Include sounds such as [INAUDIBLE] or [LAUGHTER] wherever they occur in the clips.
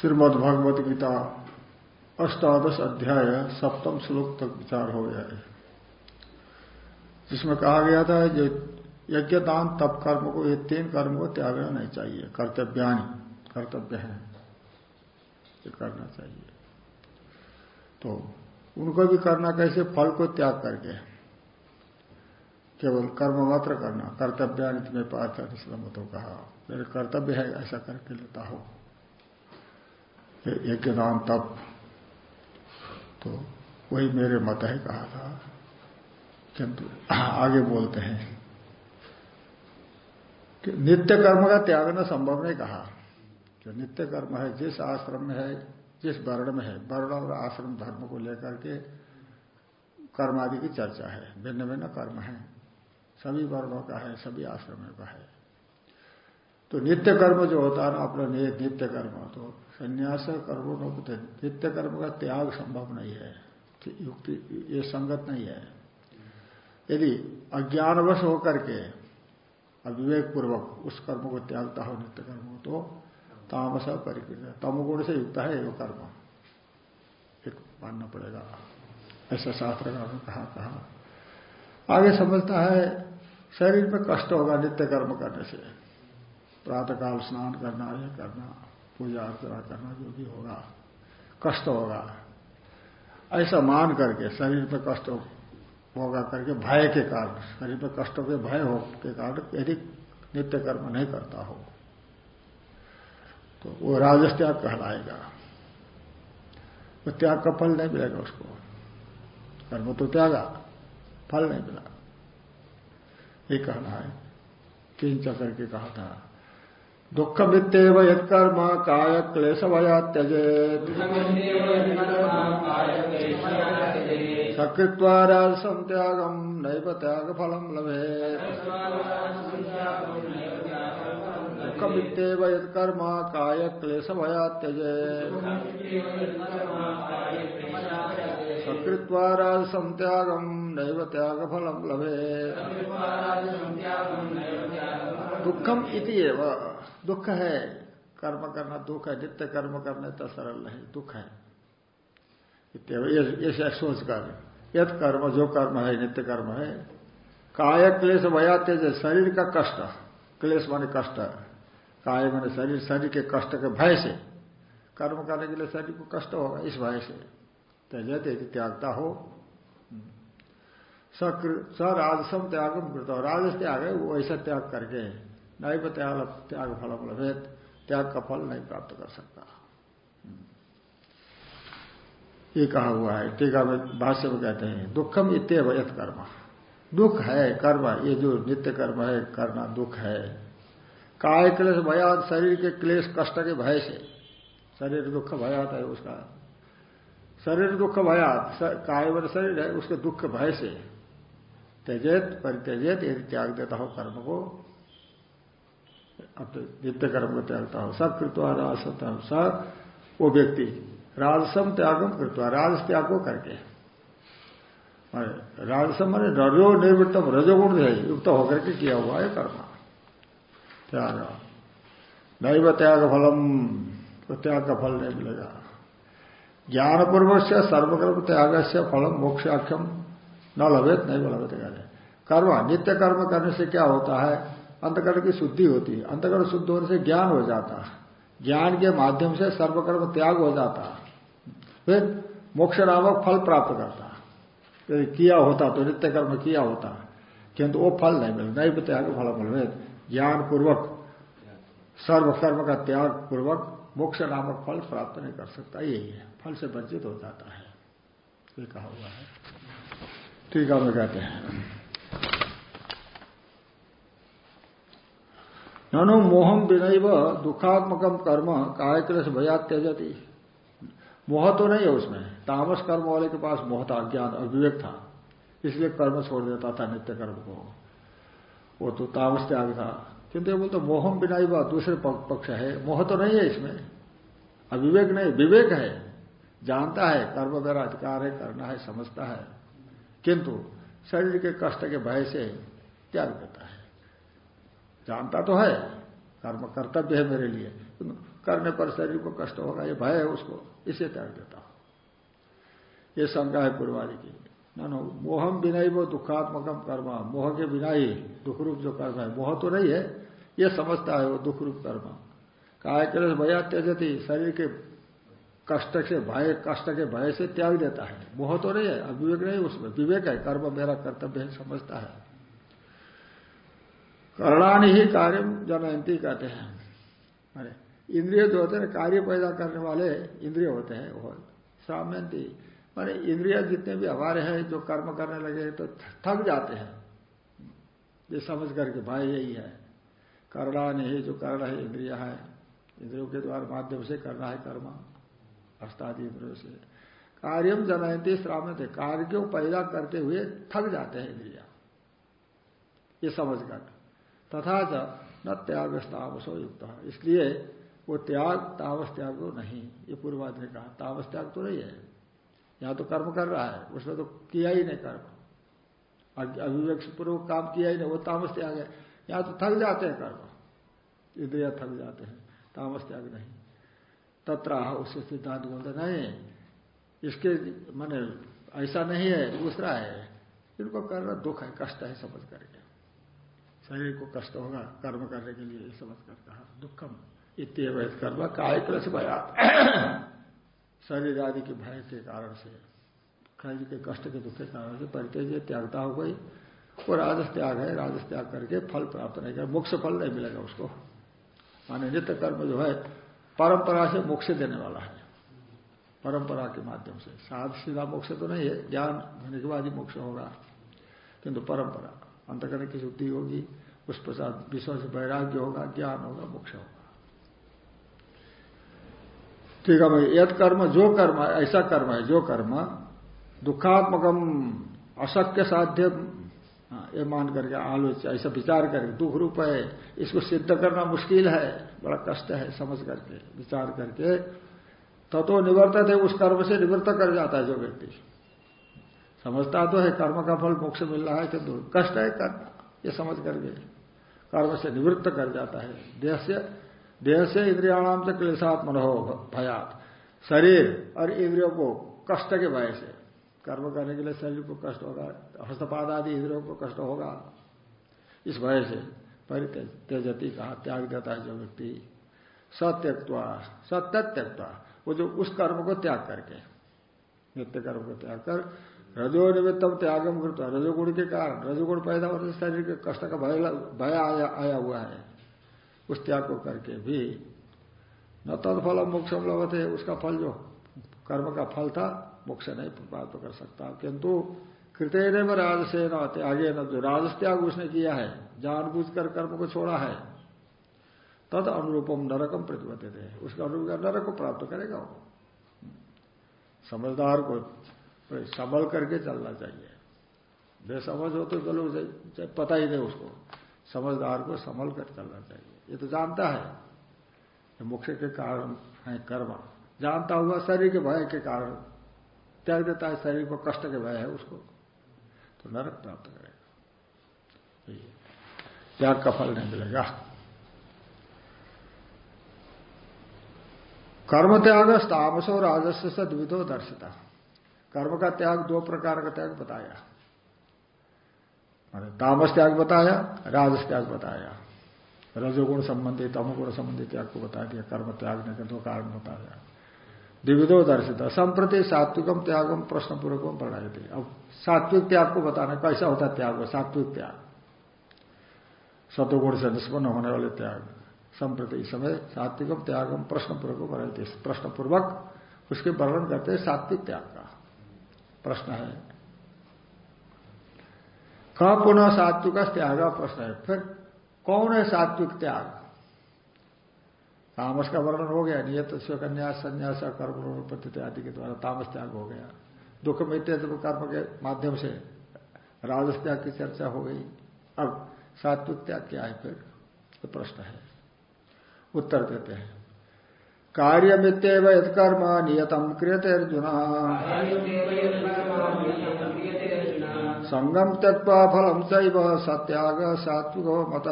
श्रीमद भगवत गीता, अष्टादश अध्याय, सप्तम श्लोक तक विचार हो गया है। जिसमें कहा गया था जो यज्ञ दान, तप कर्म को, ये तीन कर्म को त्यागना नहीं चाहिए। कर्तव्यानी, कर्तव्य है। ये करना चाहिए। तो उनको भी करना कैसे? फल को त्याग करके। केवल कर्म मात्र करना। कर्तव्यानित में पार्थ इसलिए तो कहा। मेरे कर्तव्य है ऐसा करके लेता हो। यज्ञ दान तप तो वही मेरे मत है कहा था। किंतु आगे बोलते हैं कि नित्य कर्म का त्यागना संभव नहीं कहा। जो नित्य कर्म है, जिस आश्रम में है, जिस वर्ण में है, वर्ण और आश्रम धर्म को लेकर के कर्म आदि की चर्चा है। भिन्न भिन्न कर्म है। सभी वर्णों का है, सभी आश्रमों का है। तो नित्य कर्म जो होता है ना, अपना नित्य कर्म तो संन्यास कर्म नित्य कर्म का त्याग संभव नहीं है। युक्ति, ये संगत नहीं है। यदि अज्ञानवश होकर के अविवेक पूर्वक उस कर्म को त्यागता हो, नित्य कर्म को तो तामस परिकृत तमगुण से युक्त है वो कर्म। एक मानना पड़ेगा। ऐसा शास्त्र का कहा कहा। आगे समझता है, शरीर में कष्ट होगा नित्य कर्म करने से। प्रातःकाल स्नान करना, ये करना। पूजा अर्चना करना जो भी होगा, कष्ट होगा। ऐसा मान करके, शरीर पर कष्ट होगा करके, भय के कारण, शरीर पर कष्टों के भय हो के कारण यदि नित्य कर्म नहीं करता हो तो वो राजस त्याग कहलाएगा। वो त्याग का फल नहीं मिलेगा उसको। कर्म तो त्यागा, फल नहीं मिला। ये कहना है किंच करके कहा था दुख मित्यव यत्कर्म काय क्लेश भया त्यजे सकृत्वा त्यागम नैव त्याग फलम लभे दुःखमित्येव यत्कर्म काय क्लेश भया त्यजे सकृत्वा राजसम त्यागम नैव त्याग फलम लभे दुखम इति दुख है, कर्म करना दुख है, नित्य कर्म करने तो सरल नहीं, दुख है। ऐसा सोच कर यद कर्म, जो कर्म है, नित्य कर्म है। काय क्लेश भया तेज, शरीर का कष्ट। क्लेश माने कष्ट। काय माने शरीर शरीर के कष्ट के भय से। कर्म करने के लिए शरीर को कष्ट होगा, इस भय से। त्यजत यदि त्यागता हो। स राजसम त्यागम कृत। राजस त्याग है, वो ऐसा त्याग करके। नहीं त्याग त्याग फल लभेद त्याग का फल नहीं प्राप्त कर सकता। ये कहा हुआ है, टीका में भाष्य में कहते हैं, दुखम इतव यथ कर्म। दुख है, कर्म, ये जो नित्य कर्म है, करना दुख है। काय क्लेश भयात, शरीर के क्लेश, कष्ट के भय से। शरीर दुख भयात है उसका। शरीर दुख भयात काय वर शरीर है, उसके दुख भय से। त्यजेत, परित्यजेत, यदि त्याग देता हो कर्म को नित्य कर्म को त्यागता हो, सब कृतवा राजसता सब वो व्यक्ति राजसम त्यागम कृत्वा, राजस त्याग को करके। राजसम मैंने रजो निर्वृत्तम, रजोगुण है युक्त होकर के किया हुआ है कर्म। त्याग। नैव त्याग फलम तो त्याग का फल नहीं मिलेगा। ज्ञानपूर्व से सर्वकर्म त्याग से फलम मोक्षाख्यम, न लभेत, नहीं लभेत कर्म, नित्य कर्म करने से क्या होता है? अंतकर्म की शुद्धि होती है। अंतकर्म शुद्ध होने से ज्ञान हो जाता है। ज्ञान के माध्यम से सर्वकर्म त्याग हो जाता है। फिर मोक्ष नामक फल प्राप्त करता यदि किया होता तो नित्य कर्म किया होता किंतु वो फल नहीं मिले नहीं त्याग फल मिल ज्ञान पूर्वक सर्वकर्म का त्याग पूर्वक मोक्ष नामक फल प्राप्त नहीं कर सकता। यही है। फल से वंचित हो जाता है। ये कहा हुआ है। ठीक है कहते हैं। ननु मोहम विनैव दुखात्मकम कर्म काय क्लेश भया त्यजती। मोह तो नहीं है उसमें। तामस कर्म वाले के पास मोह था ज्ञान और विवेक था। इसलिए कर्म छोड़ देता था नित्य कर्म को। वो तो तामस त्याग था। किंतु बोलते मोहम बिनाई दूसरे पक्ष है। मोह तो नहीं है इसमें। अविवेक नहीं, विवेक है। जानता है, कर्म मेरा अधिकार है, करना है, समझता है। किंतु शरीर के कष्ट के भय से त्याग करता है। जानता तो है। कर्म कर्तव्य है मेरे लिए। करने पर शरीर को कष्ट होगा, ये भय है उसको। इसे त्याग देता हूँ। ये शंका है पूर्वादि की। न मोहम बिना ही वो दुखात्मकम कर्म। मोह के बिना ही दुख रूप जो कर्म है, मोह तो नहीं है। ये समझता है वो दुख रूप कर्म। काय कलेश भया त्यजती, शरीर के कष्ट से भय, कष्ट के भय से त्याग देता है। मोह तो नहीं है, अविवेक नहीं उसमें। विवेक है, कर्म मेरा कर्तव्य है, समझता है। करणानी ही कार्य जनयंती कहते हैं। इंद्रिय जो होते हैं, कार्य पैदा करने वाले इंद्रिय होते हैं, वो साम्यंती। माने इंद्रिय जितने भी हमारे हैं, जो कर्म करने लगे तो थक जाते हैं। ये समझ करके भाई यही है। करना नहीं जो कर्ण है, इंद्रिया है। इंद्रियों के द्वारा माध्यम से करना है कर्म अष्टादि इंद्रियों से। कार्यम जनयंती श्रामित है कार्य को पैदा करते हुए थक जाते हैं इंद्रिया। ये समझ कर तथा च न त्याग तावसो युक्त इसलिए वो त्याग तावस त्याग तो नहीं। ये पूर्वाद ने कहा तावस त्याग तो नहीं है। यहाँ तो कर्म कर रहा है। उसने तो किया ही नहीं कर्म। अभिवेक पूर्वक काम किया ही नहीं। वो तामस त्याग है। यहाँ तो थक जाते हैं कर्म। इंद्रिया थक जाते हैं। तामस त्याग नहीं। तत्र उससे सिद्धांत बोलते नहीं। इसके मैंने ऐसा नहीं है, दूसरा है। इनको करना दुख है, कष्ट है समझ करके। शरीर को कष्ट होगा, कर्म करने के लिए समझ कर कहा, दुखम इतव कर्म काय कलश भया [CLEARS THROAT] शरीर आदि के भय के कारण से शरीर के कष्ट के दुख के कारण से परिचय त्यागता हो गई, वो राजस त्याग है, राजस त्याग करके फल प्राप्त नहीं कर, मोक्ष फल नहीं मिलेगा उसको। माने नित्य कर्म जो है, परंपरा से मोक्ष देने वाला है। परंपरा के माध्यम से, साध सीधा मोक्ष तो नहीं है, ज्ञान होने के बाद ही मोक्ष होगा। किंतु परंपरा अंतकरण की शुद्धि होगी। उस प्रसाद विश्व से वैराग्य होगा ज्ञान होगा मोक्ष होगा। ठीक है भाई यद कर्म जो कर्म ऐसा कर्म है जो कर्म दुखात्मकम अशक्य साध्य हाँ, ये मान करके आलोच ऐसा विचार करके दुख रूप है इसको सिद्ध करना मुश्किल है बड़ा कष्ट है समझ करके विचार करके तत्व निवर्त है उस कर्म से निवृत्त कर जाता है जो व्यक्ति। समझता तो है कर्म का फल मोक्ष मिल रहा है किंतु कष्ट है करना ये समझ करके। कर्म से निवृत्त कर जाता है। देह से देह से इंद्रियाणाम से क्लेशात मनोह भयात। शरीर और इंद्रियों को कष्ट के भय से। कर्म करने के लिए शरीर को कष्ट होगा, हस्तपाद आदि इंद्रियों को कष्ट होगा। इस भय से परित्यजती कहा त्याग देता है जो व्यक्ति। सत्यक्वा सत्य त्यक्वा वो जो उस कर्म को त्याग करके, नित्य कर्म को त्याग कर रजो निमित्तम त्यागम करता रजोगुण के कारण रजोगुण पैदा होने शरीर के कष्ट का भय आया, आया हुआ है। उस त्याग को करके भी न तत्फल मोक्ष लभते उसका फल जो कर्म का फल था मोक्ष नहीं प्राप्त कर सकता। किंतु कृतय में राजसे न त्यागे न जो राजस त्याग उसने किया है जानबूझ कर कर्म को छोड़ा है तद अनुरूपम नरकम प्रतिबद्ध है उसका अनुरूप नरक को प्राप्त करेगा वो। समझदार को संभल करके चलना चाहिए। बेसमझ हो तो चलो पता ही नहीं उसको। समझदार को संभल कर चलना चाहिए। ये तो जानता है मुख्य के कारण है कर्म। जानता हुआ शरीर के भय के कारण। त्याग देता है शरीर को, कष्ट के भय है उसको। तो नरक प्राप्त करेगा। त्याग का फल नहीं मिलेगा। कर्म त्याग तामस राजस्व से द्विधो दर्शिता। कर्म का त्याग दो प्रकार का त्याग बताया। मैंने तामस त्याग बताया, राजस त्याग बताया। रजोगुण संबंधी, तमोगुण संबंधी त्याग को बता दिया, कर्म त्यागने के दो कारण बताया। द्विविधो दर्शित संप्रति सात्विकम त्यागम प्रश्न पूर्वक पढ़ाए थे अब सात्विक त्याग को बताना, कैसा होता है त्याग? सात्विक त्याग। सतुगुण से निष्पन्न होने वाले त्याग। संप्रति समय सात्विकम त्यागम प्रश्न पूर्वक पढ़ाए थे प्रश्न पूर्वक उसके वर्णन करते हैं सात्विक त्याग का। प्रश्न है। कहा पुनः सात्विक त्याग प्रश्न है। फिर कौन है सात्विक त्याग? तामस का वर्णन हो गया, नियत कन्या संन्यास, कर्म पद्धति आदि के द्वारा तामस त्याग हो गया। दुख मित्य कर्म के माध्यम से राजस त्याग की चर्चा हो गई। अब सात्विक त्याग क्या है फिर? तो प्रश्न है। उत्तर देते हैं। कार्य मित्यव कर्म नियतम क्रियते अर्जुन। संगम त्यक्वा फलम चैव सत्याग सात्विको मत।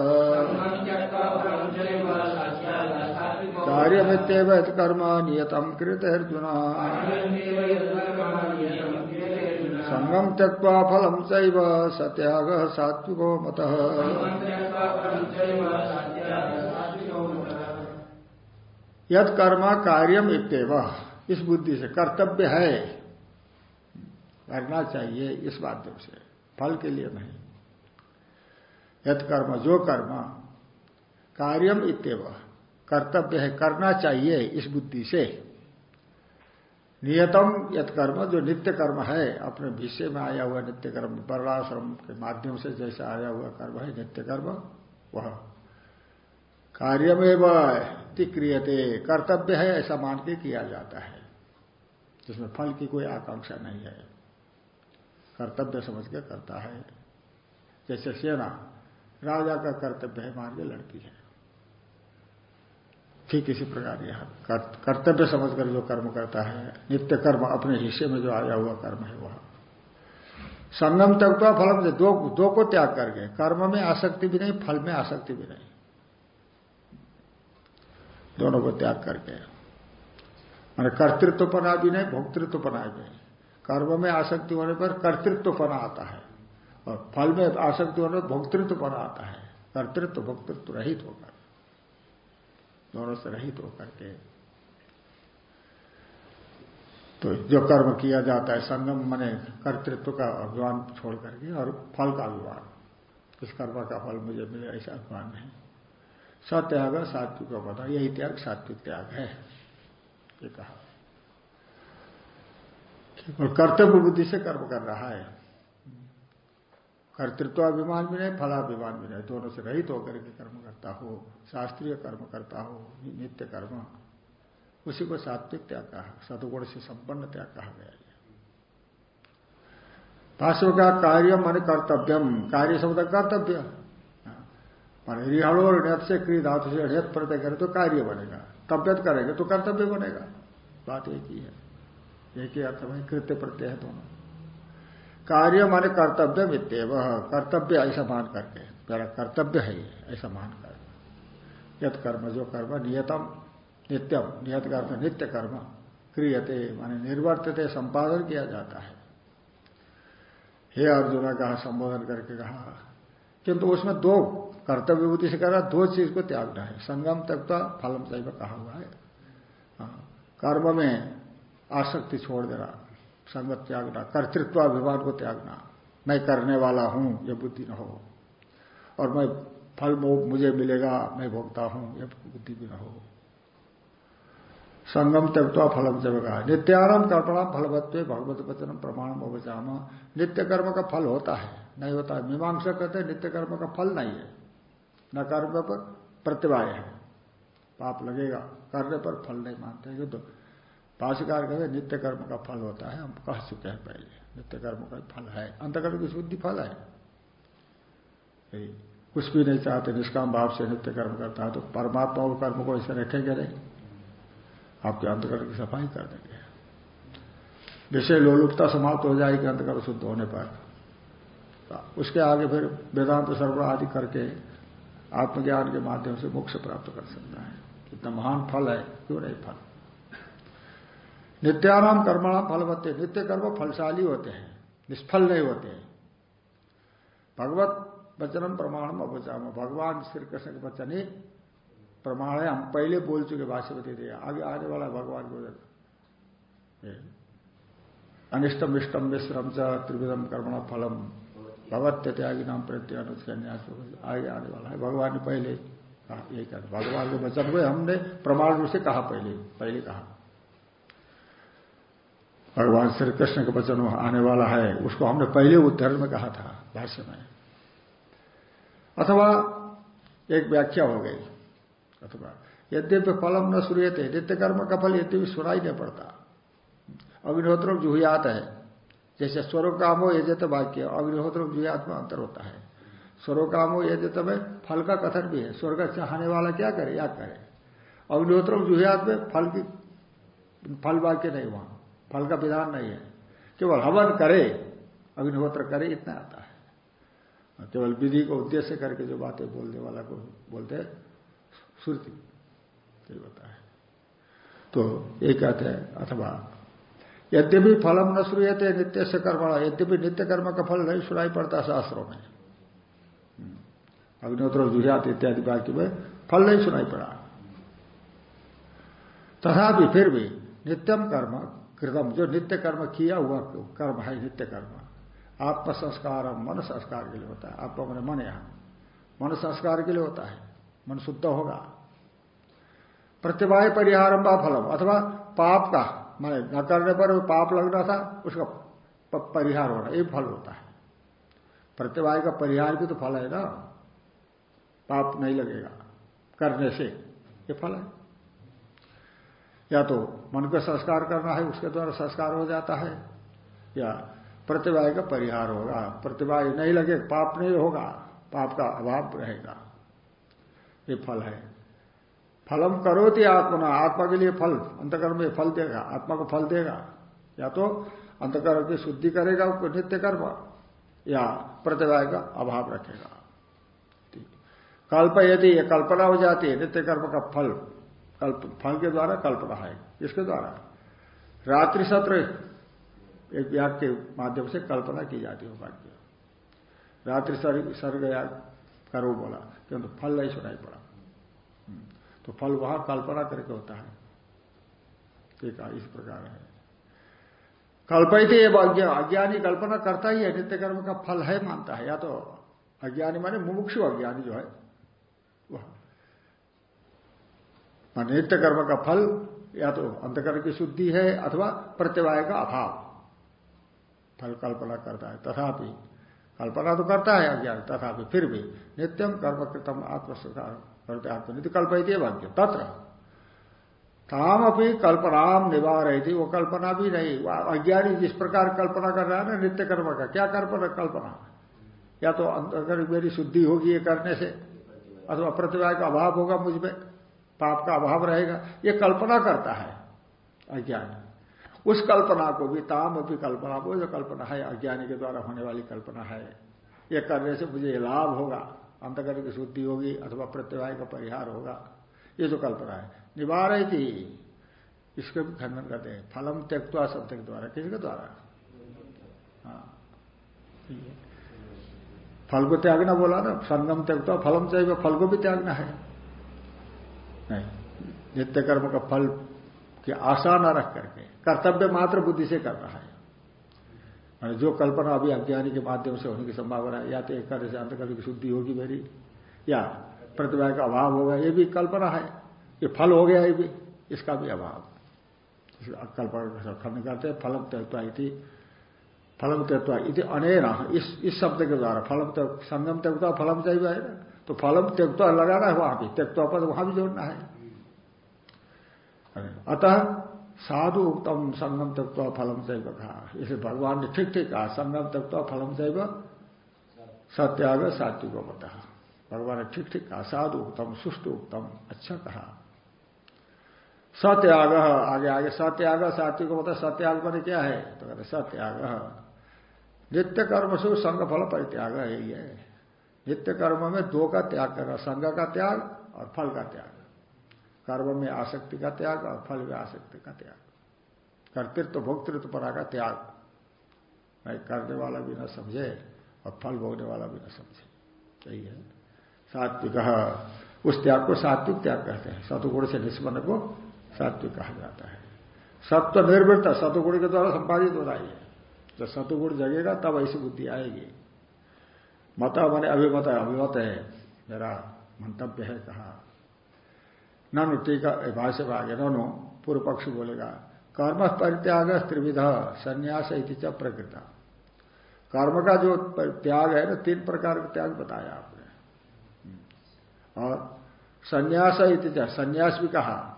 कार्यमित्येव कर्म नियतम कृत अर्जुन। संगम त्यक्वा फलम चैव सत्याग सात्विको मत। यद कर्म कार्यम इत्येव। इस बुद्धि से कर्तव्य है। करना चाहिए इस माध्यम से। फल के लिए नहीं। यद कर्म, जो कर्म, कार्यम इतव कर्तव्य है, करना चाहिए इस बुद्धि से। नियतम यद कर्म, जो नित्य कर्म है, अपने विषय में आया हुआ नित्य कर्म, वर्णाश्रम के माध्यम से जैसा आया हुआ कर्म है, नित्य कर्म, वह। कार्यमेव। क्रियते, कर्तव्य है, ऐसा मान के किया जाता है। जिसमें फल की कोई आकांक्षा नहीं है। कर्तव्य समझ के करता है। जैसे सेना, राजा का कर्तव्य है मान के लड़की है। ठीक इसी प्रकार यह कर्तव्य समझकर जो कर्म करता है, नित्य कर्म अपने हिस्से में जो आया हुआ कर्म है वह। संगम तक तो फलम दो दो को त्याग करके, कर्म में आसक्ति भी नहीं, फल में आसक्ति भी नहीं। दोनों को त्याग करके। मैंने कर्तृत्वपना भी नहीं भोक्तृत्व भोक्तृत्वपना भी नहीं। कर्म में आसक्ति होने पर कर्तृत्वपना आता है। और फल में आसक्ति होने पर भोक्तृत्वपना आता है। कर्तृत्व, भोक्तृत्व रहित होकर। दोनों से रहित होकर के। तो जो कर्म किया जाता है, संगम मने कर्तृत्व का अभिमान छोड़ करके और फल का अभिमान। इस कर्म का फल मुझे मिले, ऐसा अभिमान नहीं सत्याग सात्विक पता, यही त्याग सात्विक त्याग है। ये कहा। और कर्तव्य बुद्धि से कर्म कर रहा है। कर्तृत्वाभिमान भी नहीं, फलाभिमान भी नहीं, दोनों से रहित होकर के कर्म करता हो, शास्त्रीय कर्म करता हो, नित्य कर्म, उसी को सात्विक त्याग कहा, सदगुण से संपन्न त्याग कहा गया है। भाष्य का कार्य मान कर्तव्यम, कार्य शब्द कर्तव्य। मान रिहड़ो और नत से क्री धातु से अड़ियत प्रत्यय करे तो कार्य बनेगा। तबियत करेंगे तो कर्तव्य बनेगा। बात एक ही है। एक ही अर्थ में कृत्य प्रत्यय है दोनों। कार्य माने कर्तव्य वित्ते वह कर्तव्य ऐसा मान करके। मेरा कर्तव्य है ऐसा मान कर यद कर्म जो कर्म नियतम, नित्यम। नियत कर्म, नित्य कर्म। क्रियते माने निर्वर्तते संपादन किया जाता है। हे अर्जुन, कहा, संबोधन करके कहा, किंतु उसमें दो कर्तव्य बुद्धि से करा दो चीज़ को त्यागना है। संगम तक तो फलम सही कहा हुआ है। हाँ, कर्म में आसक्ति छोड़ देना संगत त्यागना कर्तृत्वाभिमान को त्यागना मैं करने वाला हूँ यह बुद्धि न हो। और मैं फल मुझे मिलेगा मैं भोगता हूँ यह बुद्धि भी न हो। संगम त्यक्वा फलम जब कहा नित्यारम कर्पणाम फलवत्व भगवत वचनम प्रमाण अवचाम नित्य कर्म का फल होता है नहीं होता है। मीमांसा कहते नित्य कर्म का फल नहीं है। न कर्म पर प्रतिवाय है। पाप लगेगा, करने पर फल नहीं मानते युद्ध तो भाष्यकार कहते नित्य कर्म का फल होता है, हम कह चुके हैं पहले। नित्य कर्म का फल है अंतकर्म की शुद्धि फल है। कुछ भी नहीं चाहते, निष्काम भाव से नित्य कर्म करता है तो परमात्मा को कर्म को ऐसे रखेंगे नहीं। आपके अंतकर्म की सफ़ाई कर देंगे। विषय लोलुपता समाप्त हो जाएगी अंतकर्म शुद्ध होने पर। उसके आगे फिर वेदांत सर्व आदि करके आत्मज्ञान के माध्यम से मोक्ष प्राप्त कर सकता है। कितना महान फल है, क्यों नहीं फल? नित्यानाम कर्मणाम फलवत्ते नित्य कर्म फलशाली होते हैं, निष्फल नहीं होते हैं। भगवत वचनम प्रमाणम अवचाम भगवान श्री कृष्ण के वचन ही प्रमाण है। हम पहले बोल चुके भाष्यपति थे आगे आने वाला भगवान को अनिष्टम इष्टम मिश्रम च त्रिविधम कर्मण फलम। भगवत त्यागी नाम प्रत्यय आगे आने वाला है। भगवान ने पहले कहा, यही कहा भगवान के वचन को हमने प्रमाण रूप से कहा पहले पहले कहा। भगवान श्री कृष्ण का वचन आने वाला है। उसको हमने पहले उद्धरण में कहा था, भाष्य में। अथवा एक व्याख्या हो गई, अथवा यद्यपि फलम न सूर्यते नित्य कर्म का फल यद्यपि सुनाई नहीं पड़ता। अग्निहोत्र जुहियात है। जैसे स्वरोकामो यजत वाक्य अग्निहोत्र जुहियात अंतर होता है। स्वरोकामो यजत में फल का कथन भी है। स्वर्ग चाहने वाला क्या करे? या करे। अग्निहोत्र जुहियात में फल की, फल वाक्य नहीं वहाँ। फल का विधान नहीं है। केवल हवन करे अग्निहोत्र करे, इतना आता है। केवल विधि को उद्देश्य करके जो बातें बोलने वाला को बोलते श्रुति। होता है। तो ये कहते हैं, अथवा यद्यपि फलम न श्रूयते नित्य से कर्म, यद्यपि नित्य कर्म का फल नहीं सुनाई पड़ता शास्त्रों में। हम्म। अग्निहोत्र, जुहियात इत्यादि वाक्य में फल नहीं सुनाई पड़ा। तथापि फिर भी नित्यम कर्म कृतम, जो नित्य कर्म किया हुआ कर्म है नित्य कर्म आत्म संस्कार मन संस्कार के लिए होता है। आत्मा मन मन यहाँ। मन संस्कार के लिए होता है। मन शुद्ध होगा। प्रतिभा परिहारम फलम, अथवा पाप का मैंने न करने पर पाप लगना था, उसका परिहार होना, ये फल होता है। प्रतिभा का परिहार भी तो फल है ना। पाप नहीं लगेगा, करने से ये फल है। या तो मन का संस्कार करना है, उसके द्वारा संस्कार हो जाता है, या प्रतिभा का परिहार होगा। प्रतिभा नहीं लगे, पाप नहीं होगा, पाप का अभाव रहेगा। ये फल है। फलम करोति आत्मा आत्मा के लिए फल, अंतकर्म में फल देगा, आत्मा को फल देगा। या तो अंतकर्म की शुद्धि करेगा, उसको नित्य कर्म, या प्रतिभा का अभाव रखेगा। कल्प यदि ये कल्पना हो जाती है, नित्य कर्म का फल। कल्प, फल के द्वारा कल्पना है। इसके द्वारा? रात्रि सत्र, एक व्याग के माध्यम से कल्पना की जाती है वाक्य। रात्रि सर्ग या करो बोला, किंतु फल नहीं सुनाई पड़ा। तो फल वहाँ कल्पना करके होता है। ठीक है इस प्रकार है। कल्पित ये अज्ञानी कल्पना करता ही है नित्य कर्म का फल है मानता है। या तो अज्ञानी माने मुमुक्षु अज्ञानी जो है, वह। नित्य कर्म का फल, या तो अंतकर्म की शुद्धि है, अथवा प्रत्यवाय का अभाव। फल कल्पना करता है। तथापि कल्पना तो करता है अज्ञान, तथापि फिर भी नित्यम कर्म कृतम आत्मस्वीकार करते आत्मनित्य कल्पित वाक्य तत्र ताम अपनी कल्पनाम निभा रही थी वो कल्पना भी नहीं। अज्ञानी जिस प्रकार कल्पना कर रहा है ना, नित्य कर्म का, क्या कल्पना? कल्पना। या तो अगर मेरी शुद्धि होगी ये करने से, अथवा प्रतिभा का अभाव होगा मुझ मुझमें पाप का अभाव रहेगा, ये कल्पना करता है अज्ञानी। उस कल्पना को भी ताम अपनी कल्पना को, जो कल्पना है, अज्ञानी के द्वारा होने वाली कल्पना है, ये करने से मुझे लाभ होगा। अंतकरण की शुद्धि होगी अथवा प्रत्यवाय का परिहार होगा। ये जो कल्पना है। निभा रही थी इसको भी खंडन करते हैं। फलम त्यक्वा शब्द के द्वारा। किसके द्वारा? हाँ। फल को त्यागना बोला ना। संगम त्यक्वा फलम चाहिए फल को भी त्यागना है। नहीं। नित्य कर्म का फल की आशा न रख करके। कर्तव्य मात्र बुद्धि से कर रहा है। जो कल्पना अभी अज्ञानी के माध्यम से होने की संभावना है, या तो एक कार्य से की शुद्धि होगी मेरी, या प्रतिभा का अभाव होगा, ये भी कल्पना है। ये फल हो गया ये भी, इसका भी अभाव। कल्पना खंड करते फलम त्यक्ता फलम त्यक्ता इति अनेरा इस शब्द के द्वारा, फलम संगम त्यक्ता फलम चाहिए तो फलम त्यक्ता लगाना है वहाँ भी त्यक्ता पद वहाँ भी जोड़ना है। अतः साधु उत्तम संगम त्यक्ता फलम चैव कहा इसे भगवान ने ठीक ठीक कहा, संगम त्यक्ता फलम चैव सत्याग सात्विक बता भगवान ने ठीक ठीक कहा साधु उत्तम सुष्टु उत्तम अच्छा कहा। सत्याग, आगे आगे, सत्याग सात्विक बता सत्याग पर क्या है? तो कहते सत्याग। नित्य कर्म से संघ फल परित्याग यही है नित्य कर्म में दो का त्याग करना संघ का त्याग और फल का त्याग। कर्म में आसक्ति का त्याग और फल में आसक्ति का त्याग। कर्तृत्व, भोक्तृत्व परा का त्याग। नहीं करने वाला भी न समझे और फल भोगने वाला भी न समझे। सही है? सात्विक उस त्याग को सात्विक त्याग कहते हैं। सतुगुण से निष्पन्न को सात्विक कहा जाता है। सत्व निर्वृत्त सतुगुण के द्वारा संपादित हो रहा है। जब सतुगुण जगेगा, तब ऐसी बुद्धि आएगी। मत मैंने अभिमत अभिमत है। मेरा मंतव्य है कहा। ननु टीका भाष्य भाग्य ननु पूर्व पक्ष बोलेगा कर्म परित्याग त्रिविध, संन्यास च प्रकृत। कर्म का जो त्याग है ना तीन प्रकार का त्याग बताया आपने। और संन्यास संन्यास भी कहा।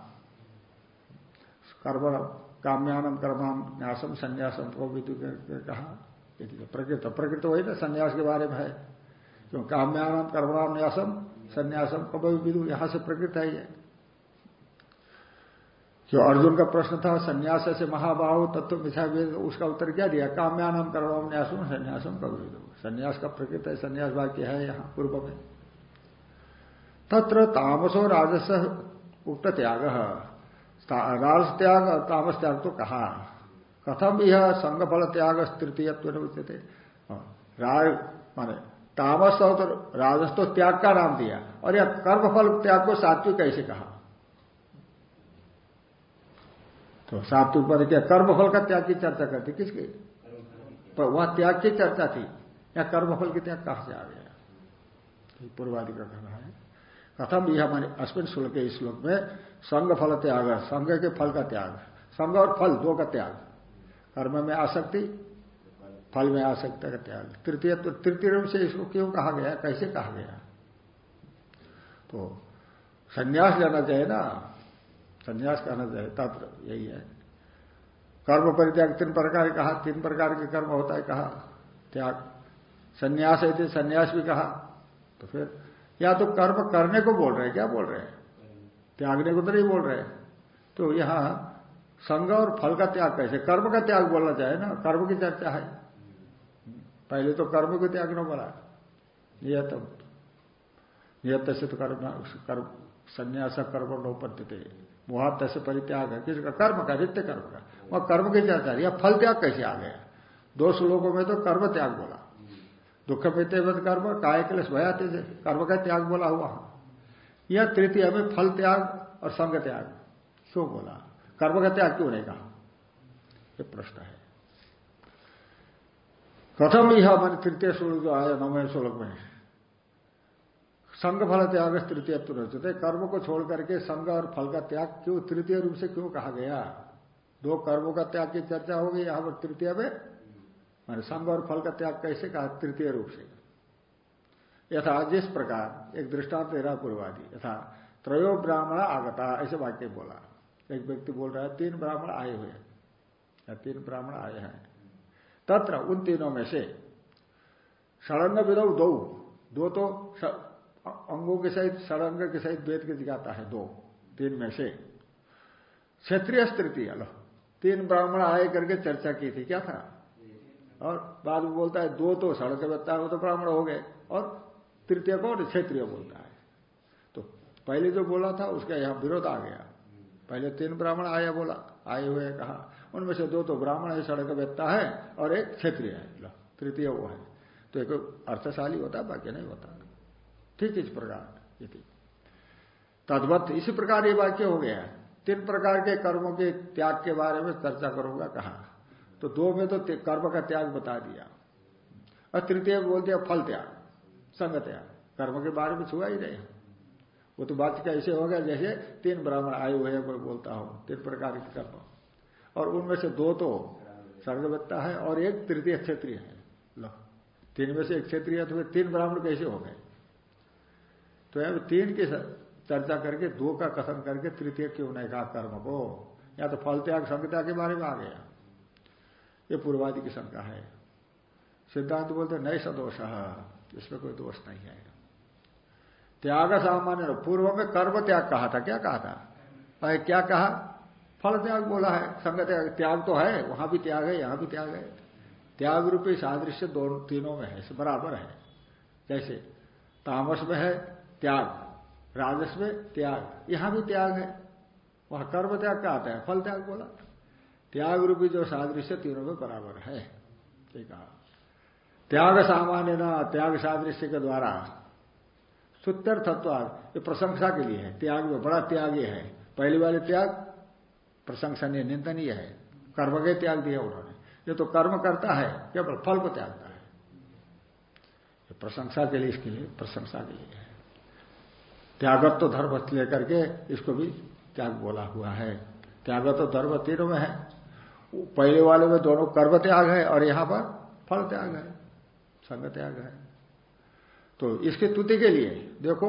कर्म, काम्यानम कर्माम न्यासम संन्यासम को भी कहा प्रकृत प्रकृत वही ना संन्यास के बारे में है। क्यों? काम्याम कर्मणाम न्यासम, संन्यासम कभी विदु, यहाँ से प्रकृत है ये। जो अर्जुन का प्रश्न था संन्यास से महाबाहु तत्व मिथ्या उसका उत्तर क्या दिया? काम्यानम कर्म न्यासम संन्यासम कविद संन्यास का प्रकृत है संन्यास वाक्य है यहाँ पूर्व में। तत्र तामसो राजस उक्त त्याग। राजस त्याग और तामस त्याग तो कहा। कथम यह संघ फल त्याग तृतीय उच्चते हाँ, राज माने तामस तो राजस तो त्याग का नाम दिया। और यह कर्म फल त्याग को सात्विक कैसे कहा? तो सात्विक पद क्या कर्मफल का त्याग की चर्चा करती, किसकी? पर वह त्याग की चर्चा थी। या कर्मफल की त्याग कहाँ से आ गया? पूर्वादि का कहना है। कथम यह हमारे अश्विन श्लोक के श्लोक में, संघ फल त्याग, संघ के फल का त्याग, संघ और फल दो का त्याग। कर्म में आसक्ति, फल में आसक्ति का त्याग। तृतीय तो तृतीय रूप से इसको क्यों कहा गया? कैसे कहा गया? तो संन्यास लेना चाहिए ना। संन्यास कहना चाहिए तत्र यही है। कर्म परित्याग तीन प्रकार कहा, तीन प्रकार के कर्म होता है, कहा, त्याग। संन्यास है संन्यास भी कहा तो फिर, या तो कर्म करने को बोल रहे हैं, क्या बोल रहे हैं? त्यागने को तो नहीं बोल रहे हैं। तो यहाँ संग और फल का त्याग कैसे? कर्म का त्याग बोलना चाहे ना, कर्म की चर्चा है। पहले तो कर्म को त्याग न बोला नियत नियत से तो कर्म कर्म, संन्यास कर्म नौपत्य मुहात से परित्याग है। किसका? कर्म का, नित्य कर्म का। वह कर्म की चर्चा या फल त्याग कैसे आ गया? दो श्लोकों में तो कर्म त्याग बोला। दुख पीते कर्म, काय क्लेश भयाते थे? कर्म का त्याग बोला हुआ। यह तृतीय में फल त्याग और संग त्याग। क्यों बोला? कर्म का त्याग क्यों नहीं कहा? यह प्रश्न है। प्रथम यह मन तृतीय श्लोक जो आया नौवे श्लोक में। संघ फल त्याग तृतीय रचते। कर्म को छोड़ करके संघ और फल का त्याग क्यों तृतीय रूप से क्यों कहा गया? दो कर्मों का त्याग की चर्चा होगी यहाँ पर तृतीय में। मैंने संघ और फल का त्याग कैसे कहा? तृतीय रूप से। यथा जिस प्रकार, एक दृष्टांत दे रहा पूर्वादि। यथा त्रयो ब्राह्मण आगता, ऐसे वाक्य बोला। एक व्यक्ति बोल रहा है, तीन ब्राह्मण आए हुए या तीन ब्राह्मण आए हैं। तत्र उन तीनों में से षडंग विदो दो। दो तो अंगों के सहित, षडंग के सहित वेद के दिखाता है दो, तीन में से। क्षेत्रीय तृतीय तीन ब्राह्मण आए करके चर्चा की थी, क्या था? और बाद में बोलता है, दो तो सड़क बता वो तो ब्राह्मण हो गए। और तृतीय कौन क्षेत्रीय बोलता है। तो पहले जो बोला था, उसका यहाँ विरोध आ गया। पहले तीन ब्राह्मण आया बोला, आए हुए कहा, उनमें से दो तो ब्राह्मण है सड़क व्यक्ता है, और एक क्षेत्रीय है तृतीय वो है। तो एक अर्थशाली होता है, बाकी नहीं होता। ठीक इस प्रकार तद्वत इसी प्रकार ये वाक्य हो गया। तीन प्रकार के कर्मों के त्याग के बारे में चर्चा करूँगा कहा। तो दो में तो कर्म का त्याग बता दिया। और तृतीय बोल दिया फल त्याग, संग त्याग। कर्म के बारे में छुआ ही नहीं। वो तो बात कैसे होगा जैसे तीन ब्राह्मण आए हुए हैं बोलता हो, तीन प्रकार के कर्म। और उनमें से दो तो सर्गवत्ता है और एक तृतीय क्षेत्रीय है। लो। तीन में से एक क्षेत्रीय तो तीन ब्राह्मण कैसे हो गए? तो अब तीन की चर्चा करके, दो का कथन करके तृतीय क्यों नहीं कहा कर्म को। या तो फल त्याग संगता के बारे में आ गया। ये पूर्वादि की शंका है। सिद्धांत बोलते नए सदोष इसमें कोई दोष नहीं है। त्याग सामान्य पूर्व में कर्म त्याग कहा था। क्या कहा था? क्या कहा? फल त्याग बोला है। संग त्याग त्याग तो है। वहाँ भी त्याग है, यहाँ भी त्याग है। त्याग रूपी सादृश्य दोनों तीनों में है। बराबर है। जैसे, तामस में है त्याग। राजस में त्याग। यहाँ भी त्याग है। वहाँ कर्म त्याग का आता है। फल त्याग बोला। त्याग रूपी जो सादृश्य तीनों में बराबर है। कहा। त्याग सामान्य न, त्याग सादृश्य के द्वारा। सुत्यर्थत्व ये प्रशंसा के लिए है। त्याग में बड़ा त्याग ये है। पहली वाले त्याग, प्रशंसनीय, निंदनीय है। कर्म के त्याग दिया उन्होंने। ये तो कर्म करता है, केवल फल को त्यागता है। प्रशंसा के लिए इसके लिए, प्रशंसा के लिए है त्यागत तो धर्म लेकर के इसको भी त्याग बोला हुआ है। त्यागत तो धर्म तीनों में है। पहले वाले में दोनों कर्म त्याग है और यहाँ पर फल त्याग है, संग त्याग है। तो इसकी तुति के लिए देखो,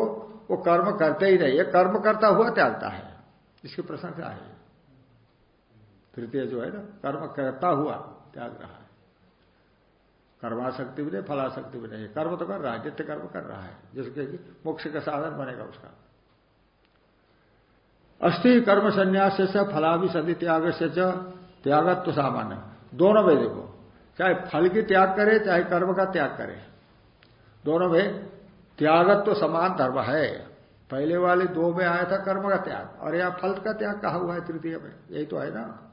वो कर्म करते ही नहीं है कर्म करता हुआ त्यागता है। इसकी प्रशंसा है। तृतीय जो है ना, कर्म करता हुआ त्याग रहा कर्माशक्ति भी नहीं फलाशक्ति भी नहीं। कर्म तो कर रहा है, नित्य कर्म कर रहा है, जिसके कि मोक्ष का साधन बनेगा उसका। अस्थि कर्म संन्यास से, फलाभि सदी त्याग से त्यागत्व तो सामान्य। दोनों में देखो, चाहे फल की त्याग करे, चाहे कर्म का त्याग करे। दोनों में त्यागत्व तो समान धर्म है। पहले वाले दो में आया था कर्म का त्याग, और यह फल का त्याग कहा हुआ है तृतीय में। यही तो है ना।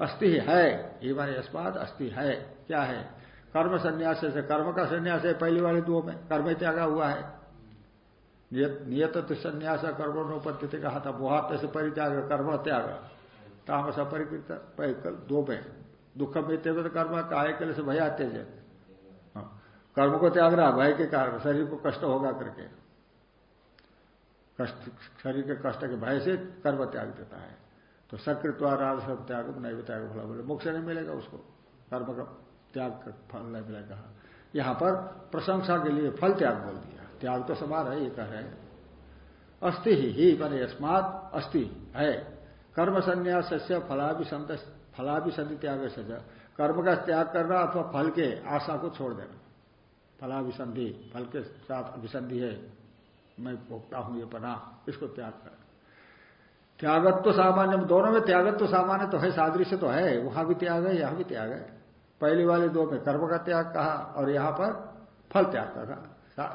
अस्थि है, ये माने अस्पाद अस्थि है। क्या है? कर्म संन्यास से, कर्म का संन्यास है पहले वाले दो में, कर्म त्यागा हुआ है। नियत तो संन्यास कर्मोपत्ति कहा था बुहात से परित्याग, कर्म त्याग। तामस परिकृत दो में। दुख में तेज कर्म काय के लिए भया तेज हाँ। कर्म को त्याग रहा, भय के कारण, शरीर को कष्ट होगा करके। कष्ट, शरीर के कष्ट के भय से कर्म त्याग देता है। तो सकृत्वा सब त्याग नहीं त्याग फला बोले मोक्ष नहीं मिलेगा उसको। कर्म का त्याग फल नहीं मिलेगा यहाँ पर प्रशंसा के लिए फल त्याग बोल दिया। त्याग तो समान है, ये कह रहे अस्थि ही ही मैंने अस्मात अस्थि है। कर्म संन्यास से फलाभिसंत, फलाभिसंधि त्याग से कर्म का त्याग करना अथवा फल के आशा को छोड़ देना। फलाभिसंधि, फल के साथ अभिसंधि है। मैं भोगता हूँ ये बना इसको त्याग कर। त्यागत्व तो सामान्य, दोनों में त्यागत्व तो सामान्य तो है, सादृश्य तो है, वहाँ भी त्याग है, यहाँ भी त्याग है। पहले वाले दो में कर्म का त्याग कहा और यहाँ पर फल त्याग कहा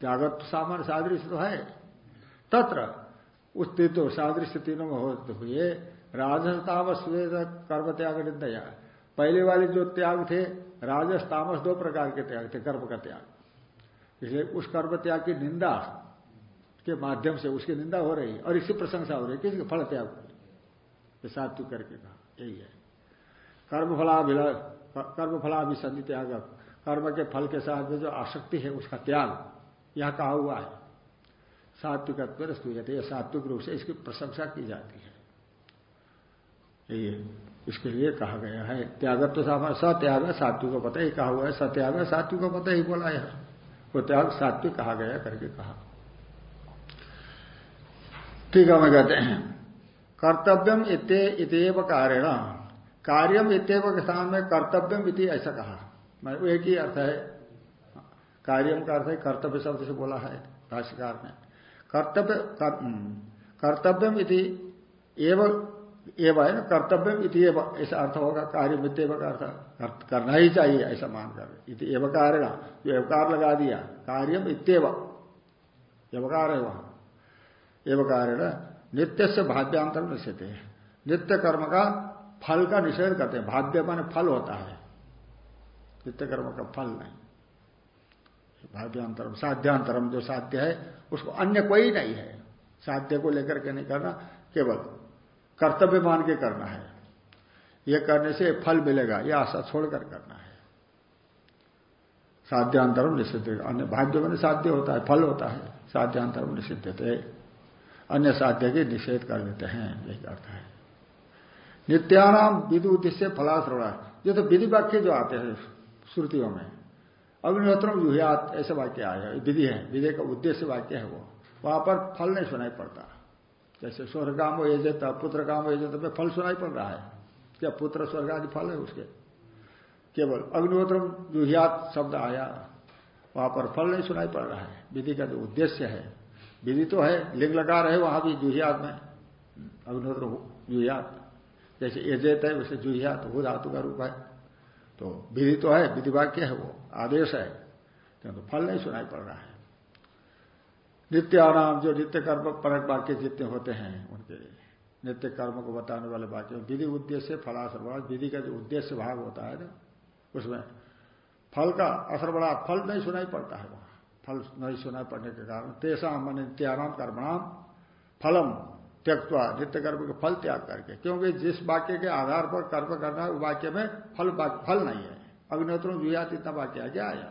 त्यागत्व तो सामान्य सादृश्य तो है। तत्र उस तो सादृश्य तीनों में होते हुए राजस, तामस कर्म त्याग निंदया। पहले वाले जो त्याग थे, राजस, तामस दो प्रकार के त्याग थे, कर्म का त्याग। इसलिए उस कर्म त्याग की निंदा के माध्यम से उसकी निंदा हो रही और इसकी प्रशंसा हो रही किसके फल त्याग। सात्विक करके कहा, यही है। कर्म फलाभिला कर्म फलाभिसंधि त्याग कर्म के फल के साथ में जो आसक्ति है, उसका त्याग। यह कहा हुआ है। सात्विकत्व स्तूयते सात्विक रूप से इसकी प्रशंसा की जाती है। यही इसके लिए कहा गया है, त्यागत्व तो सत्याग सात्विक को पता ही कहा हुआ है, सत्याग सात्विक को पता ही बोला है। वो त्याग सात्विक कहा गया करके कहा। ठीक है मैं कहते हैं। कर्तव्यम इते इतव कारण। कार्यम इतव के स्थान में कर्तव्यम इति ऐसा कहा। मैं एक ही अर्थ है। कार्यम का अर्थ है कर्तव्य शब्द से बोला है भाष्यकार ने। कर्तव्य कर्तव्यम इति एवं एवं है ना? कर्तव्यम इति ऐसा अर्थ होगा। कार्य मित्यव का अर्थ। करना ही चाहिए ऐसा मानकर। इति एवं कारण जो एवकार लगा दिया। कार्यम इतव एवकार है वहाँ। एवं कारण नित्य से भाव्यांतर निषेध है नित्य कर्म का फल का निषेध करते हैं। भाव्य माने फल होता है। नित्य कर्म का फल नहीं। भाव्यांतरम साध्यांतरम जो साध्य है, उसको अन्य कोई नहीं है। साध्य को लेकर के नहीं करना, केवल कर्तव्य मान के करना है। यह करने से फल मिलेगा यह आशा छोड़कर करना है। साध्यांतरम निषिद्ध, अन्य भाग्य में साध्य होता है, फल होता है। साध्यांतरम निषिद्ध थे। अन्य साध्य के निषेध कर देते हैं, यही अर्थ है। नित्यानाम विधि उद्देश्य फलाश्रवणा ये तो विधि वाक्य जो आते हैं श्रुतियों में। अग्निहोत्र युहियात, ऐसे वाक्य आया विधि है, विधि का उद्देश्य वाक्य है वो। वहाँ पर फल नहीं सुनाई पड़ता। जैसे स्वर्ग काम यजत पुत्र काम यजत, में फल सुनाई पड़ रहा है। क्या पुत्र स्वर्ग आदि फल है उसके? केवल अग्निहोत्र जुहियात शब्द आया। वहाँ पर फल नहीं सुनाई पड़ रहा है। विधि का जो उद्देश्य है, विधि तो है, लिंग लगा रहे वहाँ भी जुहियात में। अग्निहोत्र जुहियात जैसे एजेत है वैसे तो वो धातु का रूप है। तो विधि तो है, विधि वाक्य है वो, आदेश है। तो फल नहीं सुनाई पड़ रहा है। नित्य आराम जो नित्य कर्म परक वाक्य जितने होते हैं, उनके नित्य कर्म को बताने वाले वाक्य, विधि उद्देश्य फलासर विधि का जो उद्देश्य भाग होता है ना, उसमें फल का असर बड़ा फल नहीं सुनाई पड़ता है वहाँ। फल नहीं सुनाई पड़ने के कारण तेसा मन नित्याराम कर्मणाम फलम त्यक्वा नित्य कर्म के फल त्याग करके, क्योंकि जिस वाक्य के आधार पर कर्म करना है वाक्य में फल फल नहीं है। अग्निहोत्रों जुयात इतना वाक्य आ क्या आया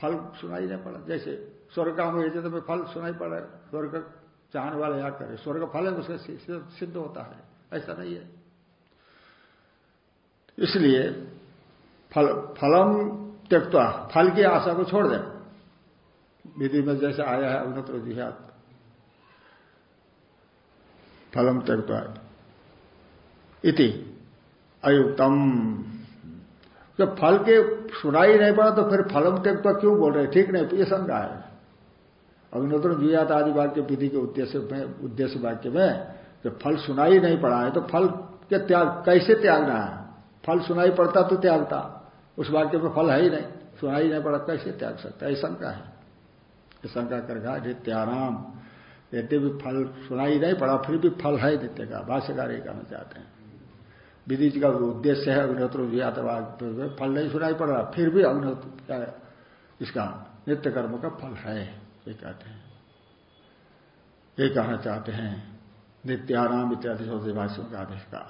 फल सुनाई नहीं पड़ा। जैसे स्वर्ग का हुए तो फल सुनाई पड़ा, स्वर्ग चाहने वाले याद करे? स्वर्ग फल है उसका सिद्ध होता है। ऐसा नहीं है। इसलिए फल, फलम त्यक्ता फल की आशा को छोड़ दे। विधि में जैसे आया है अग्नत्र जिहात फलम त्यक्ता। इति। अयुक्तम। जब फल के सुनाई नहीं पड़ा तो फिर फलम त्यक्ता क्यों बोल रहे? ठीक नहीं, ये शंका है। अग्निहोत्र जुयात आदि वाक्य विधि के उद्देश्य में, उद्देश्य वाक्य में, जब फल सुनाई नहीं पड़ा है तो फल के त्याग, कैसे त्यागना है? फल सुनाई पड़ता तो त्यागता। उस वाक्य में फल है ही नहीं। सुनाई नहीं पड़ा, कैसे त्याग सकता है? शंका है। शंका कर नित्याराम यदि भी फल सुनाई नहीं पड़ा, फिर भी फल है नित्य का भाष्यकार ये कहना चाहते हैं। विधि जी का उद्देश्य है अग्निहोत्र फल नहीं सुनाई पड़ रहा फिर भी अग्निहोत्र इसका नित्य कर्म का फल है, ये कहते हैं। ये कहना चाहते हैं, नित्यानाम इत्यादि भाष्यों का आदेश का।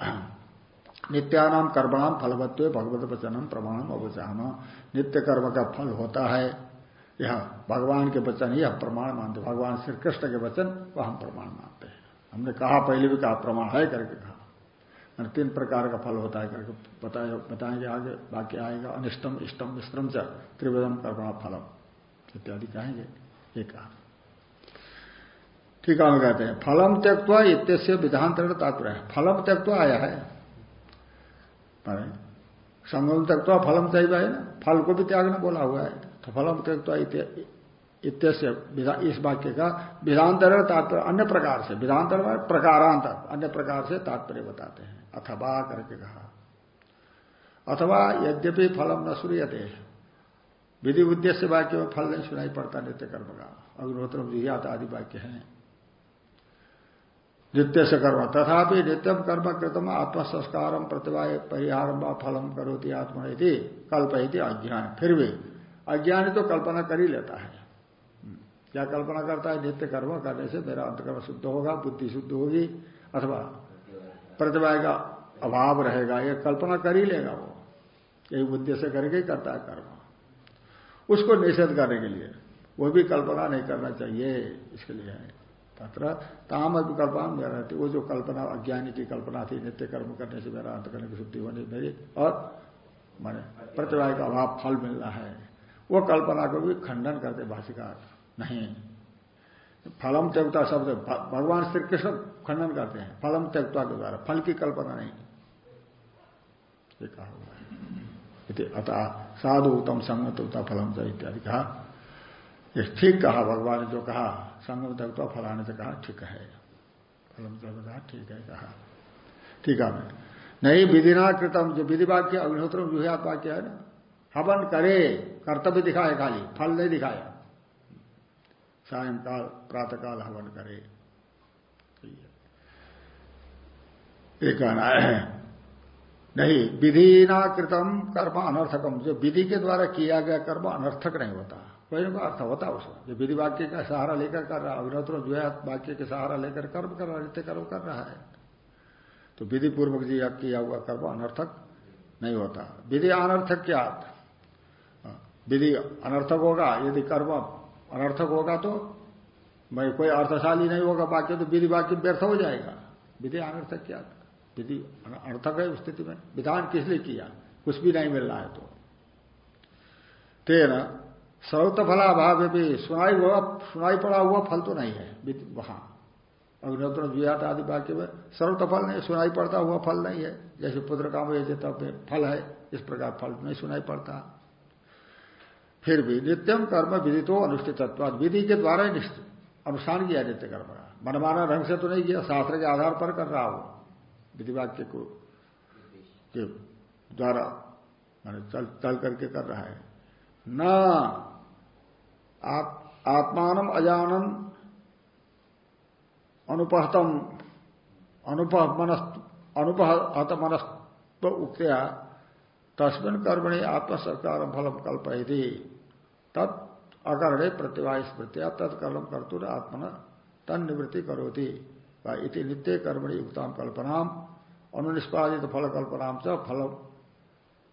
नित्यानाम कर्मणाम फलवत्व भगवत वचनम प्रमाणम अवचान नित्य कर्म का फल होता है यह भगवान के वचन ही हम प्रमाण मानते भगवान श्री कृष्ण के वचन, वह हम प्रमाण मानते हैं। हमने कहा पहले भी कहा, प्रमाण है करके कहा। मैंने तीन प्रकार का फल होता है करके बताए बताएँगे आगे, बाकी आएगा, अनिष्टम, इष्टम मिश्रम च त्रिवेदम कर्मणा फलम। इत्यादि कहेंगे, ये कहा। ठीक है कहते हैं, फलम त्यक्वा इत्यस्य विधांतरण तात्पर्य फलम त्यक्वा आया है। संगम त्यक्वा फलम चाहिए ना? फल को भी त्यागना बोला हुआ है। फलम इत्यस्य इस वाक्य का विधांतर तात्पर्य अन्य प्रकार से विधांतर प्रकारांतर। अन्य प्रकार से तात्पर्य बताते हैं। अथवा करके कहा। अथवा यद्यपि फलम न सूर्यते विधि उद्देश्य वाक्य में फल नहीं सुनाई पड़ता, नित्य कर्म का। अग्निहोत्र आदि वाक्य है। नित्य से कर्म। तथापि नित्यम कर्म कृतम आत्म संस्कार प्रतिभा परिहार फलम करोती आत्मा कल्पयती अज्ञान फिर भी अज्ञानी तो कल्पना कर ही लेता है। क्या कल्पना करता है? नित्य कर्म करने से मेरा अंतकर्म शुद्ध होगा, बुद्धि शुद्ध होगी, अथवा प्रतिभा का अभाव रहेगा। यह कल्पना कर ही लेगा वो। यही उद्देश्य करके ही करता है कर्म। उसको निषेध करने के लिए। वो भी कल्पना नहीं करना चाहिए। इसके लिए है। ताम कल्पना मेरा रहती वो जो कल्पना, अज्ञानी की कल्पना थी, नित्य कर्म करने से मेरा अंत करने की शुद्धि होनी मेरी और माने प्रतिभा का अभाव फल मिलना है। वो कल्पना को भी खंडन करते भाषिकार नहीं। फलम त्यक्ता शब्द भगवान श्री कृष्ण खंडन करते हैं, फलम त्यक्ता के द्वारा, फल की कल्पना नहीं। कहा हुआ है। अतः साधु उत्तम संगत फलम से इत्यादि कहा। ठीक कहा भगवान ने जो कहा, संगम त्यक्ता फलाने से कहा, ठीक है। फलम कहा, ठीक है कहा। ठीक है। नहीं, विधिना कृतम, जो विधि वाक्य अग्निहोत्र वाक्य है ना? हवन करे, कर्तव्य दिखाए खाली, फल नहीं दिखाया। सायंकाल, प्रातःकाल हवन करे। ये कहना है। नहीं विधि ना कृतम कर्म अनर्थकम जो विधि के द्वारा किया गया कर्म अनर्थक नहीं होता। कोई ना अर्थ होता उसका जो विधि वाक्य का सहारा लेकर कर रहा अग्नोत्र जो है, वाक्य के सहारा लेकर कर्म कर रहा नित्य कर्म कर रहा है। तो विधि पूर्वक जी किया हुआ कर्म अनर्थक नहीं होता। विधि अनर्थक क्या? विधि अनर्थक होगा, यदि कर्म अनर्थक होगा तो मैं कोई अर्थशाली नहीं होगा वाक्य तो विधि वाक्य व्यर्थ हो जाएगा। विधि अनर्थक क्या? विधि अर्थक है स्थिति में। विधान किस लिए किया? कुछ भी नहीं मिल रहा है तो। तेना सर्वत फलाभाव भी सुनाई हुआ, सुनाई पड़ा हुआ फल तो नहीं है वहाँ। अग्निहोत्र जुयात आदि वाक्य में सर्वत फल नहीं, सुनाई पड़ता हुआ फल नहीं है। जैसे पुत्र काम तब फल है, इस प्रकार फल नहीं सुनाई पड़ता। फिर भी नित्यम कर्म विधि तो अनुष्ठित विधि के द्वारा ही निश्चित अनुष्ठान किया नित्य कर्म का। मनमाना ढंग से तो नहीं किया, शास्त्र के आधार पर कर रहा हो। विधि वाक्य को के द्वारा मैंने चल चल करके कर रहा है। न आप आत्मान अजानन अनुपहतम, अनुपह अनुपहत मनस्त उक्त्या, तस्मिन कर्मणि आत्मसत्कार फलम कल्पयती। तत् अकरणे प्रतिभा स्मृतिया तत्कर्म कर्तुर आत्मन तन निवृत्ति करोती। इति नित्य कर्मणि युक्ताम कल्पनाम, अनुनिष्पादित फल कल्पनाम से फल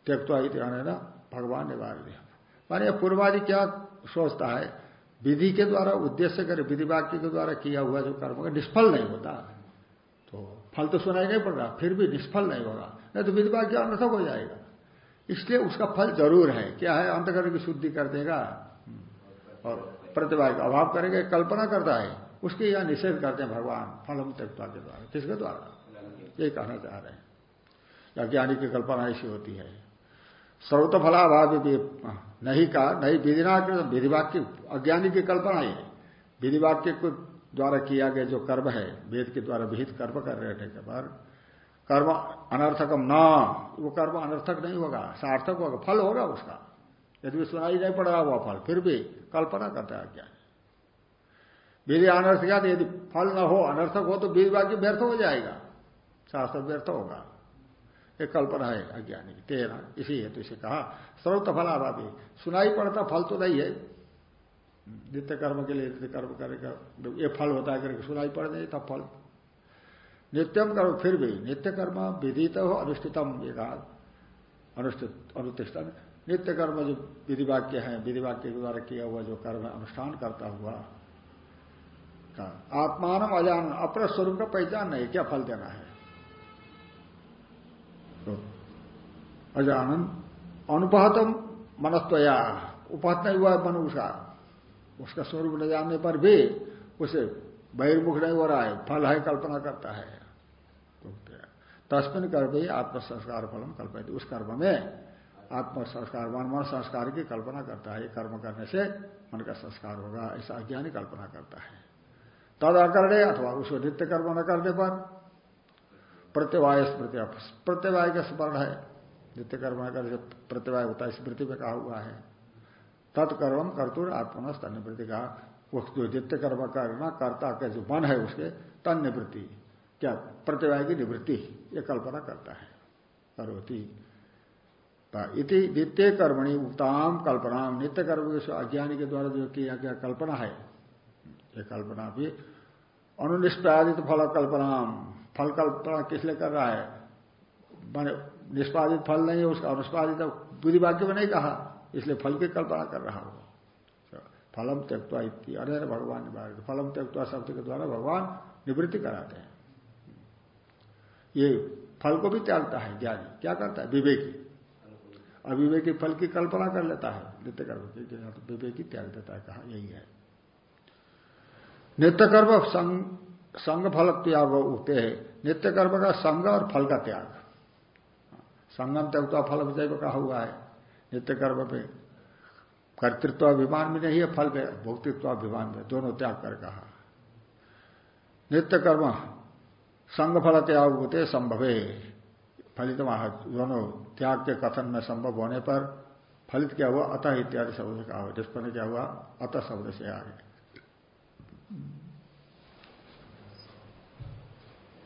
त्यक्ता ना भगवान निवारण माने पूर्वादि क्या सोचता है, विधि के द्वारा, उद्देश्य करे, विधि वाक्य के द्वारा किया हुआ जो कर्म का निष्फल नहीं होता। तो फल तो सुनाई नहीं पड़ रहा, फिर भी निष्फल नहीं होगा, नहीं तो विधि वाक्य अनर्थक हो जाएगा। इसलिए उसका फल ज़रूर है। क्या है? अंतकरण की शुद्धि कर देगा। और प्रतिभा का अभाव करेगा कल्पना करता है। उसके यह निषेध करते हैं भगवान, फलम त्यक्ता के द्वारा। किसके द्वारा? यही कहना चाह रहे हैं। अज्ञानी की कल्पना ऐसी होती है। सर्वत फलाभाव भी नहीं कहा, नहीं विधिनाकृत विधिवाक्य, अज्ञानी की कल्पना है विधि वाक्य को द्वारा किया गया जो कर्म है, वेद के द्वारा विहित कर्म कर रहे थे पर कर्म अनर्थकम न, वो कर्म अनर्थक नहीं होगा, सार्थक होगा, फल होगा उसका। यदि सुनाई नहीं पड़ रहा हुआ फल, फिर भी कल्पना करता है क्या? विधि अनर्थ क्या? यदि फल न हो, अनर्थक हो तो विधि वाक्य व्यर्थ हो जाएगा। शास्त्र व्यर्थ होगा। एक कल्पना है अज्ञानी, तेरा, इसी हेतु इसे कहा। स्रोत फलाभावी सुनाई पड़ता फल तो नहीं है। नित्य कर्म के लिए नित्य कर्म करेगा, ये फल होता है करके सुनाई पड़ नहीं तब फल नित्यम करो फिर भी नित्य कर्म विदित हो, अनुष्ठितम, ये कहा। अनुष्ठित अनुतिष्ठन नित्य कर्म जो विधि वाक्य है विधि वाक्य के द्वारा किया हुआ जो कर्म अनुष्ठान करता हुआ का। आत्मान अजान अपने स्वरूप का पहचान नहीं, क्या फल देना है? तो अजानन, अनुपहतम मनस्वया उपहत नहीं हुआ मन उसका। उसका स्वरूप न जानने पर भी उसे बहिर्मुख नहीं हो रहा है, फल है, कल्पना करता है। तस्मिन कर्म ही आत्म संस्कार फलम कल्पना उस कर्म में आत्म संस्कार मन मन संस्कार की कल्पना करता है। कर्म करने से मन का संस्कार होगा, ऐसा अज्ञानी कल्पना करता है। तद अकरणे अथवा उसको नित्य कर्म न करने पर प्रत्यवाय स्मृति प्रत्यवाय का स्मरण है। नित्य कर्म करने प्रत्यवाय होता है, स्मृति में कहा हुआ है। तत्कर्म कर्तुर आत्मन तन निवृत्ति का वो जो नित्य कर्म करना, कर्ता का जो मन है उसके तन निवृत्ति क्या प्रतिभा की निवृत्ति ये कल्पना करता है। करोती। इति नित्य कर्मणि उत्ताम कल्पना नित्य कर्म अज्ञानी के द्वारा जो किया गया कल्पना है, ये कल्पना भी अनुनिष्पादित फल कल्पना फल कल्पना किस लिए कर रहा है? मैंने निष्पादित फल नहीं है, उसका अनुष्पादित बुद्धि वाक्य में नहीं कहा, इसलिए फल की कल्पना कर रहा हो। फलम त्यक्ता अरे भगवान निवारित फलम त्यक्ता शब्द के द्वारा भगवान निवृत्ति कराते हैं। ये फल को भी त्यागता है ज्ञानी। क्या करता है? विवेकी। अविवेकी फल की कल्पना कर लेता है। नित्य कर्म की तो विवेकी त्याग देता है। कहा, यही है। नित्य कर्म संग फल त्याग उठते है। नित्य कर्म का संग और फल का त्याग। संगम त्यक्ता फल विजय को कहा हुआ है। नित्य कर्म पे कर्तृत्वाभिमान में नहीं है, फल में पे भौतित्वाभिमान में दोनों त्याग कर कहा। नित्य कर्म संग फल त्याग होते संभवे। फलित दोनों त्याग के कथन में संभव होने पर फलित क्या हुआ? अतः इत्यादि शब्द से कहा जिसपर क्या हुआ? अतः शब्द से आगे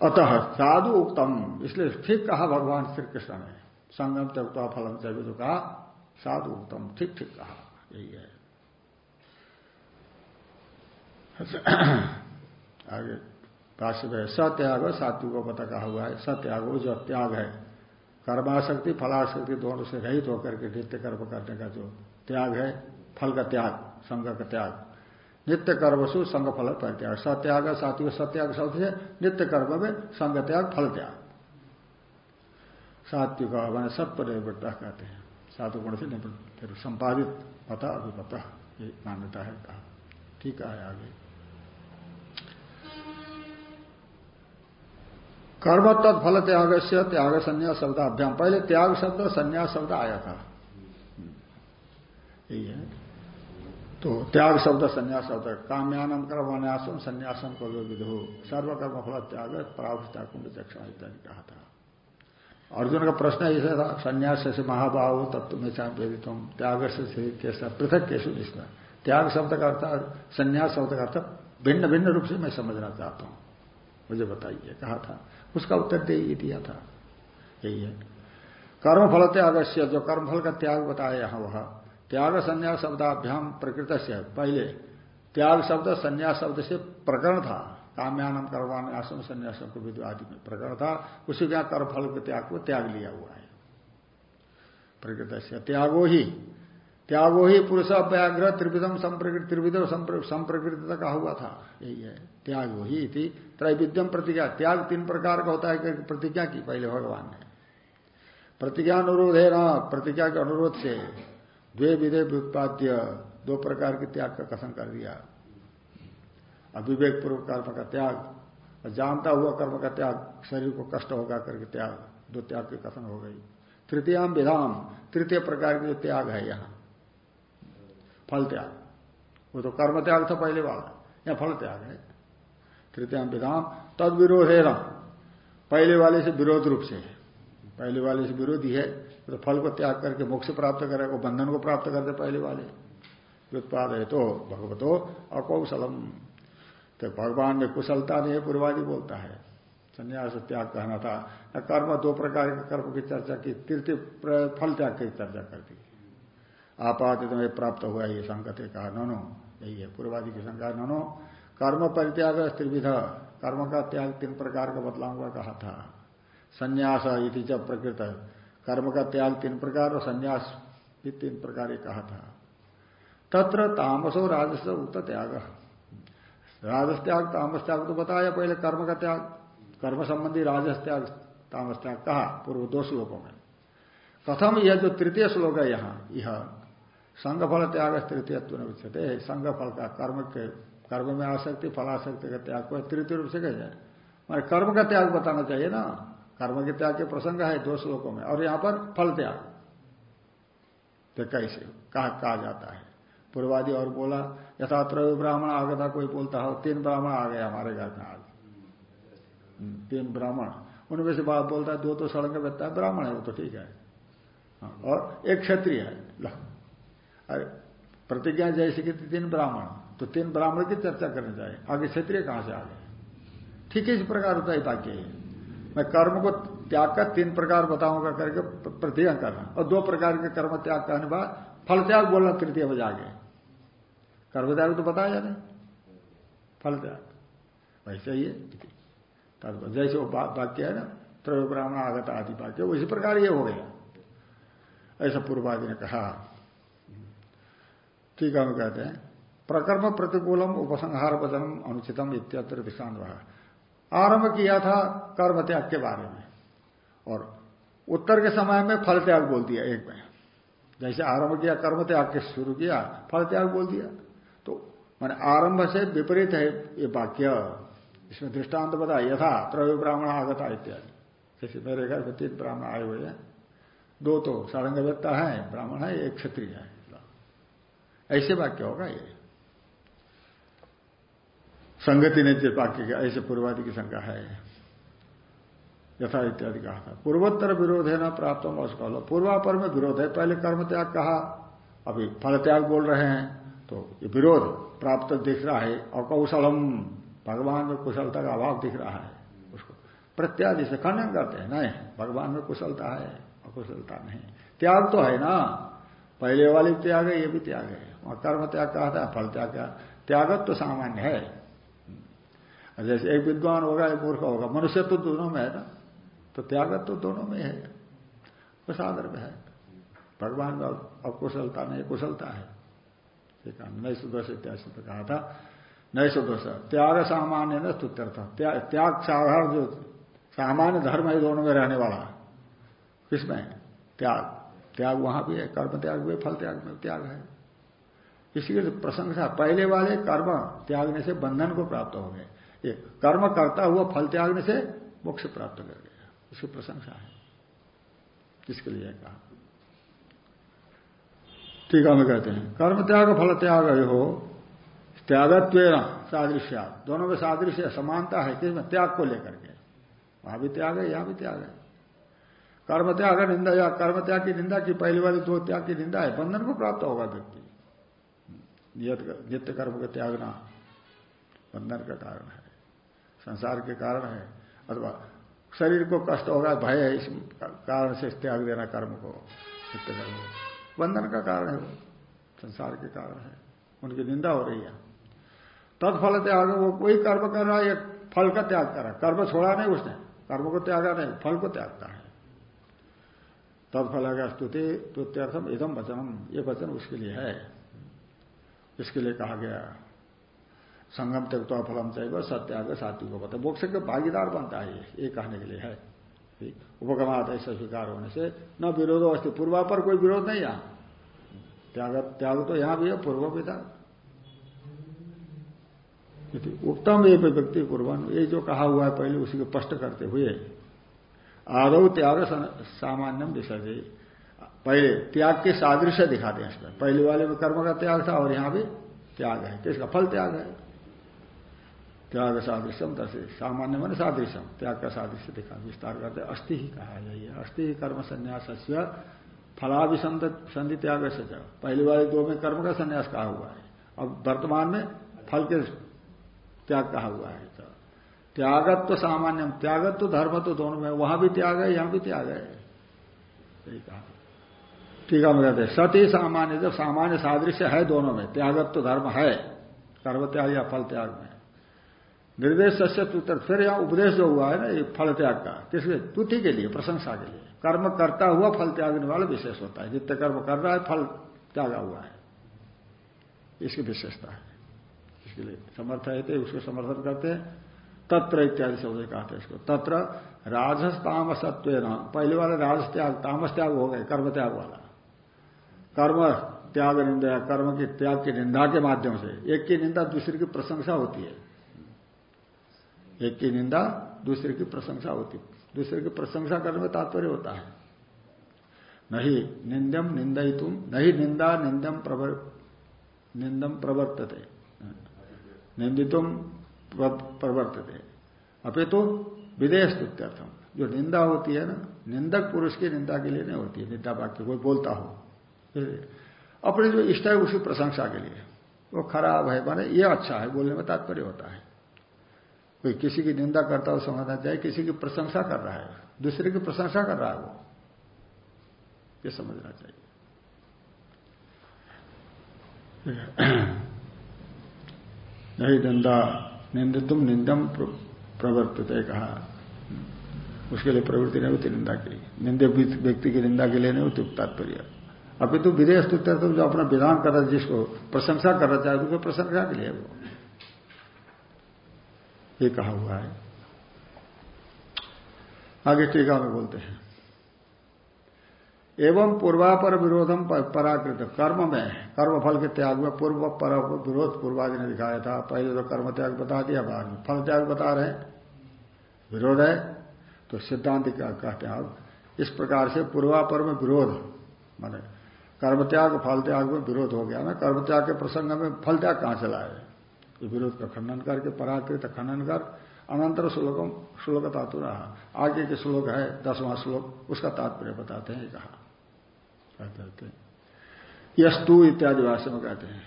अतः साधु उक्तम। इसलिए ठीक कहा भगवान श्री कृष्ण ने। संगम त्यक्ता फलम त्यज कहा, साधु उत्तम ठीक ठीक कहा। यही है। आगे। भाष्य में सत्याग सात्विक को पता कहा हुआ है, सत्याग जो त्याग है, कर्माशक्ति, फलाशक्ति दोनों से रहित होकर के नित्य कर्म करने का जो त्याग है, फल का त्याग, संघ का त्याग, नित्य कर्मसु संघ फल त्याग, सत्याग सात्विक सत्याग शब्द से नित्य कर्म में संघ त्याग, फल त्याग। सात्विक मैंने सत्व निर्वृत्ता कहते हैं। साधु गुण से फिर संपादित पता, अभिपता, ये मान्यता है कहा। ठीक है, आगे। कर्म तत्फल त्याग से त्याग संन्यास शब्द अभ्याम पहले त्याग शब्द, संन्यास शब्द आया था। यही है। तो त्याग शब्द, संन्यास शब्द काम्यानम कर्मन्यासम संन्यासम को विधो। सर्वकर्म फल त्याग परावृत्ता कुंड दक्षिणा इत्यादि कहा था। अर्जुन का प्रश्न ऐसा था, संन्यास से महाभाव, तत्व में चाह वेदित हूँ त्याग से कैसा, पृथक कैसे जिसका त्याग शब्द का अर्थ, संन्यास शब्द का अर्थ भिन्न भिन्न रूप से मैं समझना चाहता हूँ। मुझे बताइए, कहा था। उसका उत्तर दे ही दिया था। यही है। कर्मफल त्याग से जो कर्मफल का त्याग बताया यहाँ वह। त्याग संन्यास शब्दाभ्याम प्रकृत से पहले, त्याग शब्द संन्यास शब्द से प्रकरण था। काम्यानम कर्मान आसम संन्यासम को आदि में प्रकरण था। उसी का कर्म फल के त्याग को त्याग लिया हुआ है। प्रकृत से त्यागो ही। त्यागो ही पुरुष व्याघ्र त्रिविधम संप्रकृत त्रिविध संप्रकृत कहा हुआ था। यही है। त्यागो ही थी त्रैविध्यम प्रतिज्ञा। त्याग तीन प्रकार का होता है प्रतिज्ञा की। पहले भगवान ने प्रतिज्ञा अनुरोध है ना? प्रतिज्ञा के अनुरोध से द्वे विधे व्युत्पाद्य दो प्रकार के त्याग का कथन कर दिया। अविवेक पूर्व कर्म का त्याग, जानता हुआ कर्म का त्याग, शरीर को कष्ट होगा करके त्याग। दो त्याग के कथन हो गई। तृतीयाम विधाम तृतीय प्रकार के जो त्याग है यहाँ, फल त्याग। वो तो कर्म त्याग था पहले वाला या फल त्याग है। तृतीय विधान तद विरोध ना पहले वाले से विरोध रूप से पहले वाले से विरोधी है तो फल को त्याग करके मोक्ष प्राप्त करेगा बंधन को प्राप्त करते पहले वाले। व्युत्पाद है तो भगवतो अकौशलम। तो भगवान में कुशलता नहीं है, पूर्वादि बोलता है। संन्यास त्याग कहना था। कर्म, दो प्रकार के कर्म की चर्चा की तृतीय फल त्याग की चर्चा कर दी। आपात में प्राप्त हुआ ये संकत कहा ननो। यही है पूर्वादि की शंका, ननो। कर्म परित्याग त्रिविध कर्म का त्याग तीन प्रकार का बदलाऊँगा कहा था। संन्यास इति जब प्रकृत। कर्म का त्याग तीन प्रकार और संन्यास भी तीन प्रकार कहा था। तत्र तामसो राजस उक्त त्याग। राजस त्याग तामस त्याग तो बताया पहले कर्म का त्याग। कर्म संबंधी राजस त्याग तामस त्याग कहा पूर्व दो श्लोकों में। कथम यह जो तृतीय श्लोक है यहाँ, यह संघ फल त्याग तृतीयत्व उच्चते संघ फल का कर्म के कर्म में आसक्ति फलाशक्ति का त्याग को तृतीय रूप से जाए मैं कर्म का त्याग बताना चाहिए ना। कर्म के त्याग के प्रसंग है दो श्लोकों में। और यहाँ पर फल त्याग। तो कैसे? कहा कहा जाता है? पूर्वादि और बोला यथात्र ब्राह्मण आगता कोई बोलता हो तीन ब्राह्मण आ गए हमारे घर में आज। हम्म, तीन ब्राह्मण। उनमें से बात बोलता है दो तो सड़क बैठता है ब्राह्मण है वो तो ठीक है। हाँ, और एक क्षत्रिय है अरे प्रतिज्ञा जैसे कि तीन ब्राह्मण। तो तीन ब्राह्मण की चर्चा करनी चाहिए आगे क्षेत्रीय कहाँ से आ गए? ठीक है, इस प्रकार होता है वाक्य मैं कर्म को त्याग का तीन प्रकार बताऊँगा करके प्रतिज्ञा करना। और दो प्रकार के कर्म त्याग करने बाद फल त्याग बोलना तृतीय बजा गए। कर्म त्याग तो बताया नहीं फल त्याग वैसे ही है। जैसे वो वाक्य है ना त्रय ब्राह्मण आगत आदि वाक्य उसी प्रकार ये हो गया। ऐसा पूर्वादि ने कहा। ठीक है, हम कहते हैं। प्रकर्म प्रतिकूलम उपसंहार वचनम अनुचितम इत्यत्र दृष्टान रहा आरंभ किया था कर्म त्याग के बारे में। और उत्तर के समय में फल त्याग बोल दिया एक में। जैसे आरंभ किया, कर्म त्याग के शुरू किया, फल त्याग बोल दिया। तो मैंने आरंभ से विपरीत है ये वाक्य। इसमें दृष्टांत बता यथा त्रय ब्राह्मण आगता इत्यादि। जैसे मेरे घर में तीन ब्राह्मण आए हुए हैं। दो तो सारंग व्यक्ता है, ब्राह्मण है, एक क्षत्रिय है। ऐसे वाक्य होगा ये। संगति ने जो वाक्य के ऐसे पूर्वादि की शंका है। यथा इत्यादि कहा था। पूर्वोत्तर विरोध है ना प्राप्त लो पूर्वापर में विरोध है, पहले कर्म त्याग कहा, अभी फल त्याग बोल रहे हैं तो ये विरोध प्राप्त दिख रहा है, अकौशलम। भगवान में कुशलता का अभाव दिख रहा है उसको। प्रत्यादि से खंडन करते हैं, नहीं, भगवान में कुशलता है, अकुशलता नहीं। त्याग तो है ना, पहले वाली त्याग है, ये भी त्याग है। वहाँ कर्म त्याग कहा था, फल त्याग का त्यागत तो सामान्य है। जैसे एक विद्वान होगा एक मूर्ख होगा मनुष्य तो दोनों में है ना? तो त्याग तो दोनों में है। बस आदर में है। भगवान का अकुशलता नहीं, कुशलता है। ठीक है, नई सुदोष इत्यादि कहा था, नई सुदोष त्याग सामान्य न स्तुत्यर्थ। त्याग साधारण जो सामान्य धर्म है, दोनों में रहने वाला किसमें? त्याग। त्याग वहाँ भी है, कर्म त्याग भी फल त्याग में त्याग है। इसलिए प्रशंसा पहले वाले कर्म त्यागने से बंधन को प्राप्त हो गए। ये कर्म करता हुआ फल त्यागने से मोक्ष प्राप्त कर गया उसकी प्रशंसा है। किसके लिए कहा? ठीक है कहते हैं। कर्म त्याग, फल त्याग हो। त्यागत्व सादृश्य। दोनों में सादृश्य, समानता है। किसमें? त्याग को लेकर के। वहाँ भी त्याग है, यहाँ भी त्याग है। कर्म त्याग निंदा, या कर्म त्याग की निंदा की पहली वाली दो त्याग की निंदा है। बंधन को प्राप्त होगा व्यक्ति। नित्य कर्म का त्यागना बंधन का कारण है। संसार के कारण है, अथवा शरीर को कष्ट होगा भय है, इस कारण से त्याग देना कर्म को कर्म बंधन का कारण है वो, संसार के कारण है, उनकी निंदा हो रही है। तत्फल त्याग, वो कोई कर्म कर रहा है फल का त्याग कर रहा है। कर्म छोड़ा नहीं उसने, कर्म को त्यागा नहीं, फल को त्यागता है। तत्फल का स्तुति तुत्यर्थम इदम वचनम, ये वचन उसके लिए है। इसके लिए कहा गया संगम तक तो फलम चाहिए सत्याग सात्विक को पता मोक्ष के भागीदार बनता है, ये कहने के लिए है। उपगमात ऐसा स्वीकार होने से न विरोध अवस्थित पूर्वा पर कोई विरोध नहीं यहाँ। त्याग त्याग तो यहाँ भी है, पूर्व भी था उत्तम ये व्यक्ति पूर्वन ये जो कहा हुआ है पहले, उसी को स्पष्ट करते हुए, आदौ त्याग सामान्यम विसर्जय पहले त्याग के सादृश्य दिखाते हैं इसमें। पहले वाले में कर्म का त्याग था और यहाँ भी त्याग है। किसका? फल त्याग है। त्याग सादृश्यम दर्शे सामान्य मन सादृश्यम त्याग का सादृश्य दिखा विस्तार करते। अस्थि ही कहा है अस्थि ही कर्म संन्यास फलाभिसंधि त्याग से पहली वाले दो में कर्म का संन्यास कहा हुआ है? अब वर्तमान में फल के त्याग कहा हुआ है? तो त्यागत तो सामान्य। त्यागत तो धर्म तो दोनों में। वहाँ भी त्याग है, यहाँ भी त्याग है। यही कहा। ठीक है कहते सती सामान्य जब सामान्य सादृश्य है दोनों में त्यागत तो धर्म है कर्म त्याग या फल त्याग में निर्देश सस्य तुतर फिर यहाँ उपदेश जो हुआ है ना, ये फल त्याग का। किसके? तुति के लिए, प्रशंसा के लिए। कर्म करता हुआ फल त्यागने वाला विशेष होता है। जितने कर्म कर रहा है, फल त्यागा हुआ है। इसकी विशेषता है। इसके लिए समर्थ है उसको समर्थन करते हैं। तत्र इत्यादि शब्द कहते हैं इसको। तत्र राजस तामसत्व नाम पहले वाला राजस त्याग, तामस त्याग हो गए, कर्म त्याग वाला। कर्म त्याग निंदा, कर्म की त्याग की निंदा के माध्यम से। एक की निंदा, दूसरे की प्रशंसा होती है। एक की निंदा दूसरे की प्रशंसा होती। दूसरे की प्रशंसा करने में तात्पर्य होता है। नहीं निंदम निंदई तुम नहीं निंदा निंदम प्रवर, निंदम प्रवर्तते। निंदितुम प्रवर्तते। अभी तो विदेश तुत्यर्थम जो निंदा होती है ना, निंदक पुरुष की निंदा के लिए नहीं होती है, निंदा वाक्य कोई बोलता हो। अपने जो इष्ट है उसकी प्रशंसा के लिए। वो खराब है, माने ये अच्छा है, बोलने में तात्पर्य होता है। कोई किसी की निंदा करता हो समझना चाहिए किसी की प्रशंसा कर रहा है, दूसरे की प्रशंसा कर रहा है वो, ये समझना चाहिए। नहीं निंदा, निंदितुम निंदम प्रवर्तित कहा। उसके लिए प्रवृत्ति नहीं होती निंदा के। लिए निंदे व्यक्ति की निंदा के लिए नहीं होती तात्पर्य। अभी तो विदेश तो जो अपना विधान कर रहा जिसको प्रशंसा करना चाहे उसको प्रशंसा के लिए वो। ये कहा हुआ है। आगे टीका में बोलते हैं। एवं पूर्वापर विरोधम पराकृत, कर्म में कर्म फल के त्याग में पूर्व पर विरोध पूर्वादि ने दिखाया था। पहले तो कर्म त्याग बता दिया, बाद में फल त्याग बता रहे विरोध है तो सिद्धांत कहते हैं? अब इस प्रकार से पूर्वापर में विरोध, माने कर्म त्याग, फल त्याग में विरोध हो गया। ना कर्म त्याग के प्रसंग में फल त्याग कहाँ चला है विरोध का खंडन करके पराकृत खंडन कर अनंतर श्लोकम श्लोक तातु रहा। आगे के श्लोक है, दसवां श्लोक, उसका तात्पर्य बताते हैं कहा। कहते हैं। यस्तु इत्यादि भाषा में कहते हैं।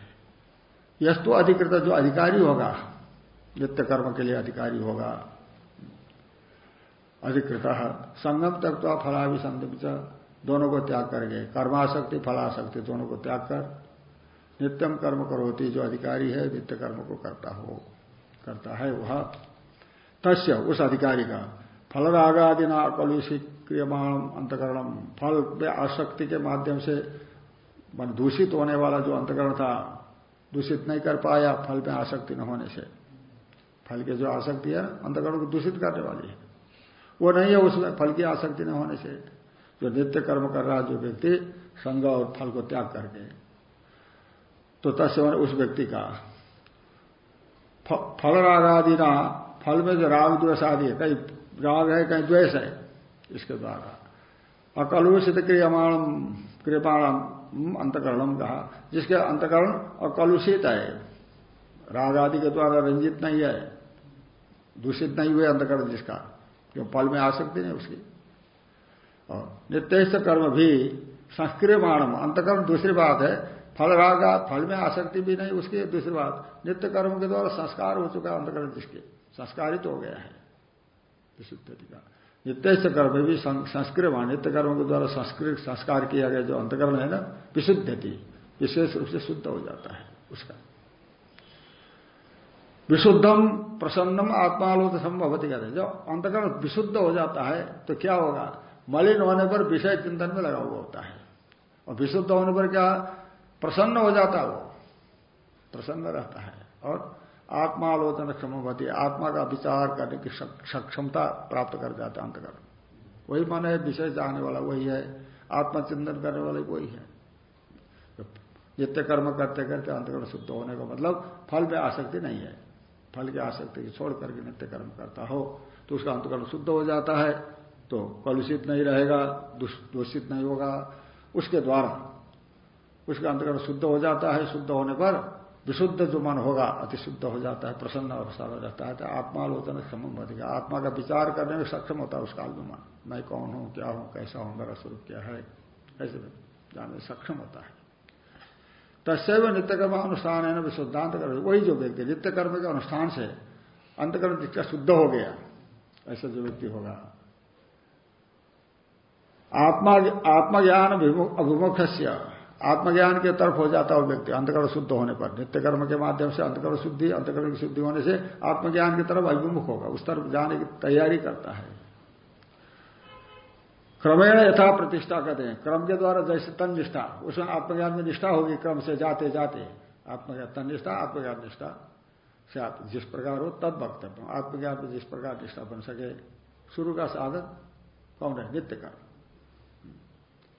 यस्तु अधिकृत जो अधिकारी होगा, नित्य कर्म के लिए अधिकारी होगा, अधिकृत संगम तक तो फलाभिसंध दोनों को त्याग करके कर्माशक्ति फलाशक्ति दोनों को त्याग कर नित्यम कर्म करोती, जो अधिकारी है, नित्य कर्म को करता हो, करता है वह। तस्य, उस अधिकारी का फल रागादिना कलुषित क्रियमाण अंतकरणम फल में आसक्ति के माध्यम से, मन दूषित होने वाला जो अंतकरण था, दूषित नहीं कर पाया, फल में आसक्ति न होने से। फल की जो आसक्ति है, अंतकरण को दूषित करने वाली है। वो नहीं है उसमें फल की आसक्ति न होने से। जो नित्य कर्म कर रहा जो व्यक्ति संग और फल को त्याग करके तो तस्य उस व्यक्ति का। फल राग आदि ना फल में जो राग द्वेष आदि है, कहीं राग है, कहीं द्वेष है, इसके द्वारा। अकलुषित क्रियमाण क्रियमाण अंतकरणम कहा। जिसके अंतकरण अकलुषित है। राग आदि के द्वारा रंजित नहीं है। दूषित नहीं हुए अंतकरण जिसका। जो फल में आ सकती नहीं उसकी। और नित्य कर्म भी संस्क्रियमाणम अंतकरण दूसरी बात है फल रागा फल में आसक्ति भी नहीं, उसकी दूसरी बात नित्य कर्म के द्वारा संस्कार हो चुका है अंतकरण जिसके, संस्कारित हो गया है। का नित्य कर्म भी संस्कृत नित्य कर्म के द्वारा संस्कृत, संस्कार किया गया जो अंतकरण है ना, विशुद्धति, विशेष रूप से शुद्ध हो जाता है उसका। विशुद्धम प्रसन्नम आत्मालोक संभवती कहते हैं। जब अंतकरण विशुद्ध हो जाता है तो क्या होगा? मलिन होने पर विषय चिंतन में लगा हुआ होता है। और विशुद्ध होने पर क्या? प्रसन्न हो जाता वो। प्रसन्न रहता है। और आत्मालोचन क्षमवती आत्मा का विचार करने की सक्षमता प्राप्त कर जाता है अंतकरण। वही मन है विषय चाहने वाला वही है। आत्मचिंतन करने वाला वही है। नित्य कर्म करते करते अंतकरण शुद्ध होने का मतलब फल में आसक्ति नहीं है। फल की आसक्ति की छोड़ करके नित्य कर्म करता हो तो उसका अंतकरण शुद्ध हो जाता है तो कलुषित नहीं रहेगा दूषित नहीं होगा। उसके द्वारा उसका अंतकरण शुद्ध हो जाता है, शुद्ध होने पर विशुद्ध जो मन होगा, अति शुद्ध हो जाता है, प्रसन्न अवस्था में रहता है। तो आत्मालोचन क्षम बढ़ेगा आत्मा का विचार करने में सक्षम होता है उस काल में मन। मैं कौन हूँ, क्या हूँ, कैसा हूँ, मेरा स्वरूप क्या है? ऐसे जानने सक्षम होता है। तस्व नित्य कर्म अनुष्ठान है ना विशुद्धांत कर वही जो व्यक्ति नित्य कर्म के अनुष्ठान से अंतकर्म दीक्षा शुद्ध हो गया, ऐसा जो व्यक्ति होगा। आत्मा, आत्मज्ञान अभिमुख आत्मज्ञान के तरफ़ हो जाता है व्यक्ति अंतकर्म शुद्ध होने पर। नित्य कर्म के माध्यम से अंतकर्म शुद्धि अंतकर्म की शुद्धि होने से आत्मज्ञान की तरफ़ अभिमुख होगा, उस तरफ़ जाने की तैयारी करता है। क्रमेण यथा प्रतिष्ठा कहते हैं। क्रम के द्वारा जैसे तन निष्ठा, उसमें आत्मज्ञान में निष्ठा होगी क्रम से जाते जाते। आत्मज्ञान, तन निष्ठा, आत्मज्ञान निष्ठा से आप जिस प्रकार हो तद वक्तव्य आत्मज्ञान में जिस प्रकार निष्ठा बन सके, शुरू का साधन कौन है? नित्य कर्म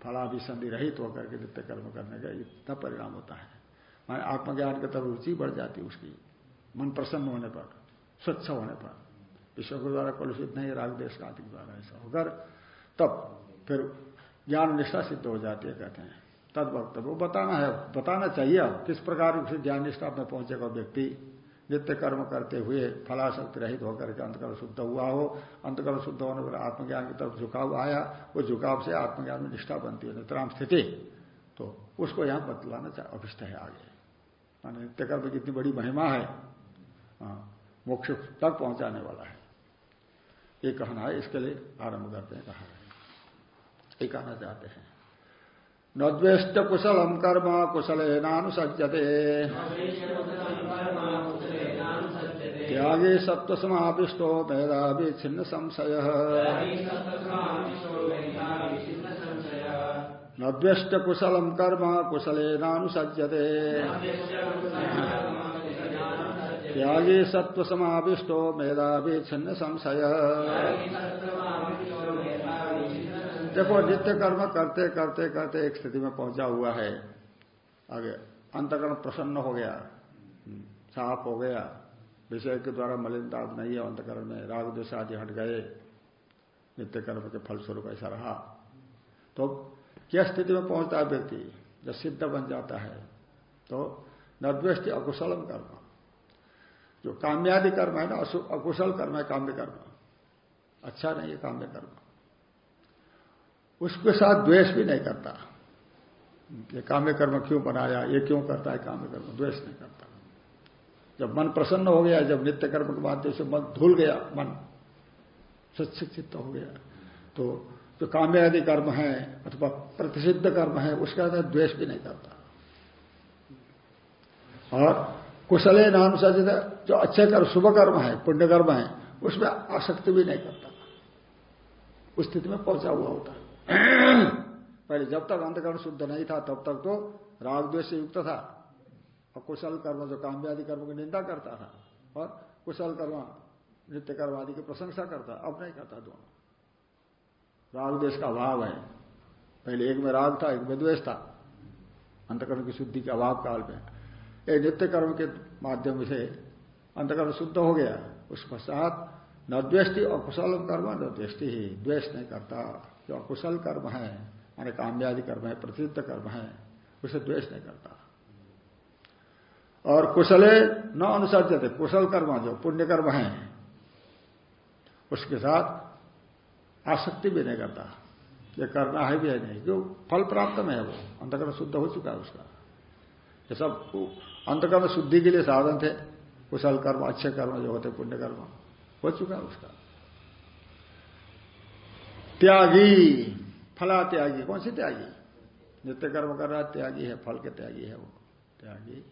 फलाभिसंधि रहित तो होकर के नित्य कर्म करने का इतना परिणाम होता है। माने आत्मज्ञान की तरफ़ रुचि बढ़ जाती उसकी। मन प्रसन्न होने पर, स्वच्छ होने पर। विश्व के द्वारा कलुषित नहीं, राग देश का आदि द्वारा ऐसा होकर तब फिर ज्ञान निष्ठा सिद्ध हो जाती है, कहते हैं। तद वक्तव्य वो बताना है, बताना चाहिए किस प्रकार से ज्ञान निष्ठा में पहुंचेगा व्यक्ति। नित्य कर्म करते हुए फलाशक्ति रहित होकर के अंतकर्म शुद्ध हुआ हो अंतकर्म शुद्ध होने पर आत्मज्ञान की तरफ़ झुकाव आया वो झुकाव से आत्मज्ञान में निष्ठा बनती है नित्राम स्थिति। तो उसको यहाँ बतलाना अभिष्ट है आगे। माना नित्य कर्म की इतनी बड़ी महिमा है हाँ, मोक्ष तक पहुँचाने वाला है। ये कहना है इसके लिए आरंभ करते हैं कहा ये कहना चाहते हैं। नद्वेष्ट कुशलम कर्म कुशल नानुसजते त्यागे सत्व समाविष्टो मेधावी छिन्न संशय नद्वेष्ट कुशलम कर्म कुशले नानुसजते त्यागे सत्व समाविष्टो मेधावी छिन्न संशय देखो नित्य कर्म करते करते करते एक स्थिति में पहुँचा हुआ है। आगे अंतकर्म प्रसन्न हो गया। साफ़ हो गया। विषय के द्वारा मलिनता नहीं है अंतकर्म में राग द्वेष आदि हट गए। नित्य कर्म के फलस्वरूप ऐसा रहा। तो क्या स्थिति में पहुँचता है व्यक्ति? जब सिद्ध बन जाता है तो नद्वेष्टि अकुशलम कर्म। जो काम्यादि कर्म है ना अकुशल कर्म है, काम्य कर्म। अच्छा नहीं है, काम्य कर्म। उसके साथ द्वेष भी नहीं करता। ये काम्य कर्म क्यों बनाया? ये क्यों करता है, काम्य कर्म। द्वेष नहीं करता। जब मन प्रसन्न हो गया, जब नित्य कर्म के माध्यम से मन धुल गया, मन सचित हो गया तो जो काम्य आदि कर्म है अथवा प्रतिषिद्ध कर्म है, उसका अंदर द्वेष भी नहीं करता। और कुशले नाम सचित जो अच्छे कर्म, शुभ कर्म है, पुण्य कर्म है, उसमें आसक्ति भी नहीं करता। उस स्थिति में पहुँचा हुआ होता। है पहले जब तक अंधकरण शुद्ध नहीं था, तब तक तो राग द्वेष युक्त था। कुशल कर्म, जो काम्यादि कर्म की निंदा करता था और कुशल कर्म, नित्य कर्म आदि की प्रशंसा करता, अब नहीं करता दोनों। राग द्वेष का अभाव है। पहले एक में राग था, एक में द्वेष था। अंतकर्म की शुद्धि के अभाव काल में। एक नित्य कर्म के माध्यम से अंतकर्म शुद्ध हो गया। उस पश्चात न द्वेष्टि और कुशल कर्म, न द्वेष्टि ही। द्वेष नहीं करता। जो अकुशल कर्म है, माने काम्यादि कर्म है प्रतिद्ध कर्म है, उसे द्वेष नहीं करता। और कुशले न अनुसर्जते, कुशल कर्म जो पुण्य कर्म है, उसके साथ आसक्ति भी नहीं करता। ये करना है भी है नहीं जो फल प्राप्त में है वो अंतकर्म शुद्ध हो चुका है उसका। ये सब अंतकर्म शुद्धि के लिए साधन थे, कुशल कर्म, अच्छे कर्म जो होते, पुण्य कर्म, हो चुका है उसका। त्यागी फला त्यागी कौन सी त्यागी? नित्य कर्म कर रहा त्यागी है, फल के त्यागी है वो। त्यागी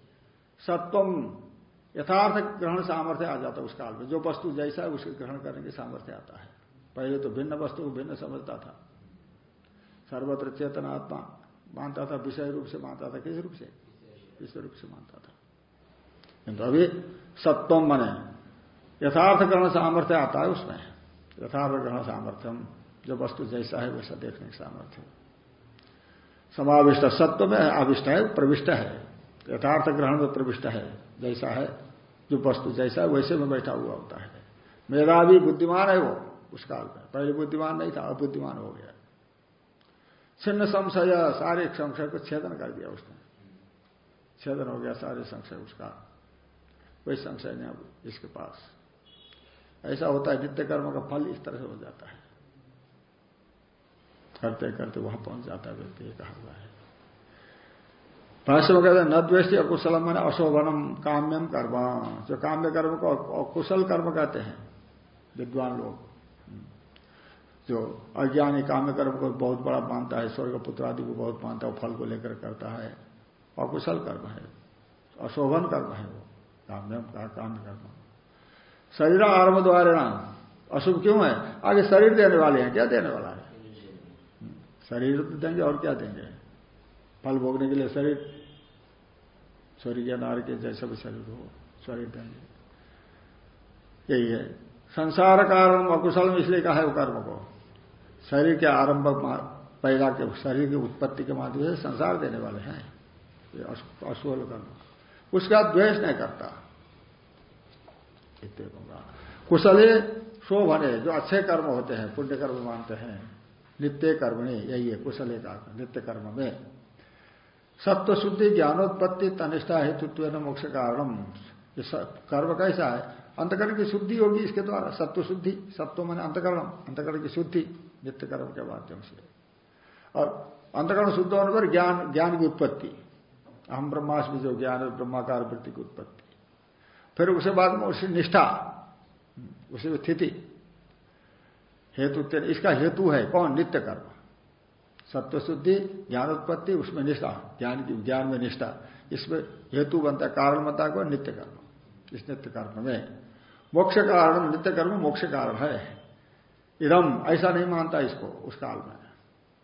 सत्वम, यथार्थ ग्रहण सामर्थ्य आ जाता है उस काल में। जो वस्तु जैसा है उसके ग्रहण करने की सामर्थ्य आता है। पहले तो भिन्न वस्तु को भिन्न समझता था। सर्वत्र चेतनात्मा मानता था, विषय रूप से मानता था। किस रूप से? विषय रूप से मानता था। किंतु अभी सत्वम मने, यथार्थ ग्रहण सामर्थ्य आता है उसमें। यथार्थ ग्रहण सामर्थ्यम, जो वस्तु जैसा है वैसा देखने की सामर्थ्य। समाविष्ट सत्व में आविष्ट है, प्रविष्ट है। यथार्थ ग्रहण में प्रविष्ट है, जैसा है, जो वस्तु जैसा है, वैसे में बैठा हुआ होता है। मेधावी बुद्धिमान है वो, उस काल में। पहले बुद्धिमान नहीं था अबुद्धिमान हो गया। छिन्न संशय, सारे संशय को छेदन कर दिया उसने। छेदन हो गया सारे संशय उसका। कोई संशय नहीं अब इसके पास। ऐसा होता है, नित्य कर्म का फल इस तरह से हो जाता है। करते करते वहाँ पहुँच जाता है व्यक्ति कहा हुआ है। भाष्य में कहते हैं न द्वेष अकुशलम मैंने अशोभनम काम्यम कर्म। जो काम्य कर्म को अकुशल कर्म कहते हैं विद्वान लोग। जो अज्ञानी काम्य कर्म को बहुत बड़ा मानता है स्वर्ग पुत्र आदि को बहुत मानता है फल को लेकर करता है अकुशल कर्म है अशोभन कर्म है वो काम्यम का काम्य कर्म। शरीर आरंभ द्वारा अशुभ क्यों है? आगे शरीर देने वाले हैं क्या देने वाला है। शरीर तो देंगे और क्या देंगे? फल भोगने के लिए शरीर स्वर्गीय नार के जैसा भी शरीर हो देंगे यही है। संसार कारण अकुशल में इसलिए कहा है वो कर्म को। शरीर के आरंभ पैदा के, शरीर की उत्पत्ति के माध्यम से संसार देने वाले हैं। अशुभ कर्म। उसका द्वेष नहीं करता। कुशले शोभने, जो अच्छे कर्म होते हैं, पुण्य कर्म मानते हैं, नित्य कर्म नहीं यही है कुशले का नित्य कर्म में। सत्व शुद्धि ज्ञानोत्पत्ति तनिष्ठा हेतुत्व मोक्ष कारण कर्म कैसा है? अंतकरण की शुद्धि होगी इसके द्वारा। सत्व शुद्धि सत्व मैंने अंतकरण। अंतकरण की शुद्धि, नित्य कर्म के माध्यम से। और अंतकरण शुद्ध होने पर ज्ञान ज्ञान की उत्पत्ति। हम ब्रह्मास्मि जो ज्ञान है ब्रह्माकार वृत्ति की उत्पत्ति। फिर उसके बाद में उसी निष्ठा, उसी स्थिति। हेतु इसका हेतु है कौन? नित्य कर्म। सत्व शुद्धि ज्ञान उत्पत्ति उसमें निष्ठा ज्ञान की ज्ञान में निष्ठा। इसमें हेतु बनता कारण बनता कौन नित्य कर्म। इस नित्य कर्म में। मोक्ष कारण, नित्य कर्म, मोक्ष कारण है। इदम, ऐसा नहीं मानता इसको, उस काल में।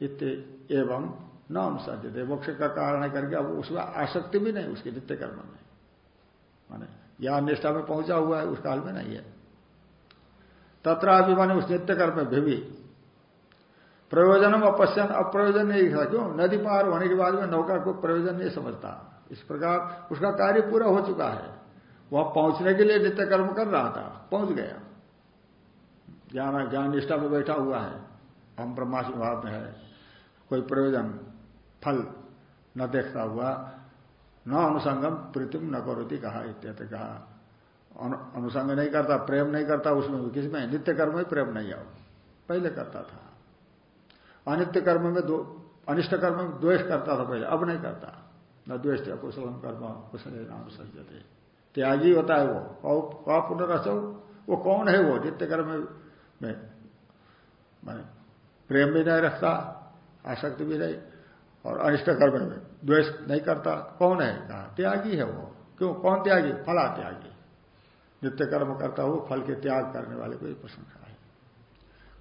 इत्य एवं न अनुसजते मोक्ष का कारण है करके अब उसमें आसक्ति भी नहीं, उसके नित्य कर्म में। माने, ज्ञान निष्ठा में पहुँचा हुआ है, उस काल में नहीं है। तथा माने उस नित्य कर्म में भी प्रयोजनम अपश्यन, अप्रयोजन नहीं था। क्यों? नदी पार होने के बाद में नौका को प्रयोजन नहीं समझता। इस प्रकार उसका कार्य पूरा हो चुका है। वह पहुँचने के लिए नित्य कर्म कर रहा था। पहुँच गया। ज्ञान ज्ञान निष्ठा में बैठा हुआ है। हम ब्रह्मास्म भाव में है। कोई प्रयोजन, फल न देखता हुआ, न अनुसंगम प्रीतिम न करोती कहा इत्यादि कहा। अनुसंग नहीं करता, प्रेम नहीं करता उसमें। किसमें? नित्य कर्म में प्रेम नहीं आओ। पहले करता था। अनित्य कर्म में दो, अनिष्ट कर्म में द्वेष करता था पहले, अब नहीं करता। न द्वेष कुशलम कर्म, कुशल नाम सज्जते त्यागी होता है वो कौ पुनर्सव वो कौन है वो? नित्य कर्म में मैंने प्रेम भी नहीं रखता, आसक्ति भी नहीं, और अनिष्ट कर्म में द्वेष नहीं करता, कौन है? कहा, त्यागी है वो। क्यों? कौन त्यागी? फला त्यागी नित्य कर्म करता हो फल के त्याग करने वाले को प्रशंसा है।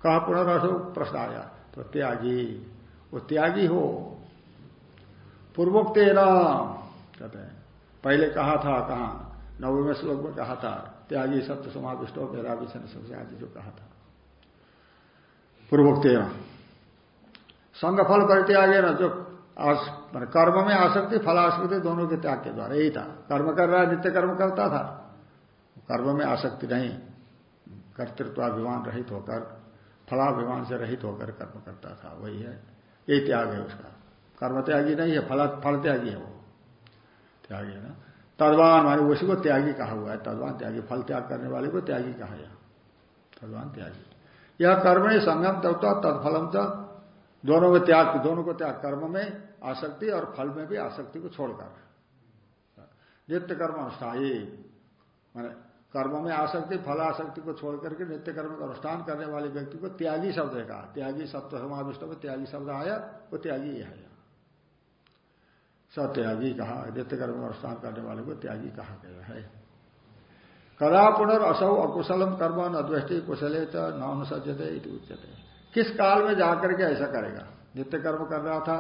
कहा पुनर्सो प्रश्न आया तो त्यागी वो त्यागी हो। पूर्वोक्त कहते हैं। पहले कहा था, कहा? नववें श्लोक में कहा था, त्यागी सत्य समाविष्ट हो, मेरा विषय सबसे आदि जो कहा था। पूर्वोक्त संग फल पर त्यागे ना, जो कर्म में आसक्ति फल आसक्ति दोनों के त्याग के द्वारा, यही था। कर्म कर रहा नित्य कर्म करता था। कर्म में आसक्ति नहीं। कर्तृत्वाभिमान रहित होकर फलाभिमान से रहित होकर कर्म करता था। वही है। यही त्याग है उसका। कर्म त्यागी नहीं है, फल फल त्यागी है वो। त्यागी है ना? तदवान माने उसी को त्यागी कहा हुआ है। तदवान त्यागी, फल त्याग करने वाले को त्यागी कहा यह तदवान त्यागी। यह कर्म ही संगम तब तो तत्फलम तो दोनों में त्याग, दोनों को त्याग। कर्म में आसक्ति और फल में भी आसक्ति को छोड़कर। नित्य कर्म अनुष्ठाई माने कर्म में आसक्ति फल आसक्ति को छोड़ करके नित्य कर्म का अनुष्ठान करने वाले व्यक्ति को त्यागी शब्द है कहा। त्यागी सत्व समाविष्ट में त्यागी शब्द आया, वो त्यागी है सत्यागी कहा नित्य कर्म अनुष्ठान करने वाले को त्यागी कहा गया है। कदा पुनर्सौ अकुशलम कर्म न द्वेष्टि कुशले तो न अनुसजते उच्चते किस काल में जाकर के ऐसा करेगा? नित्य कर्म कर रहा था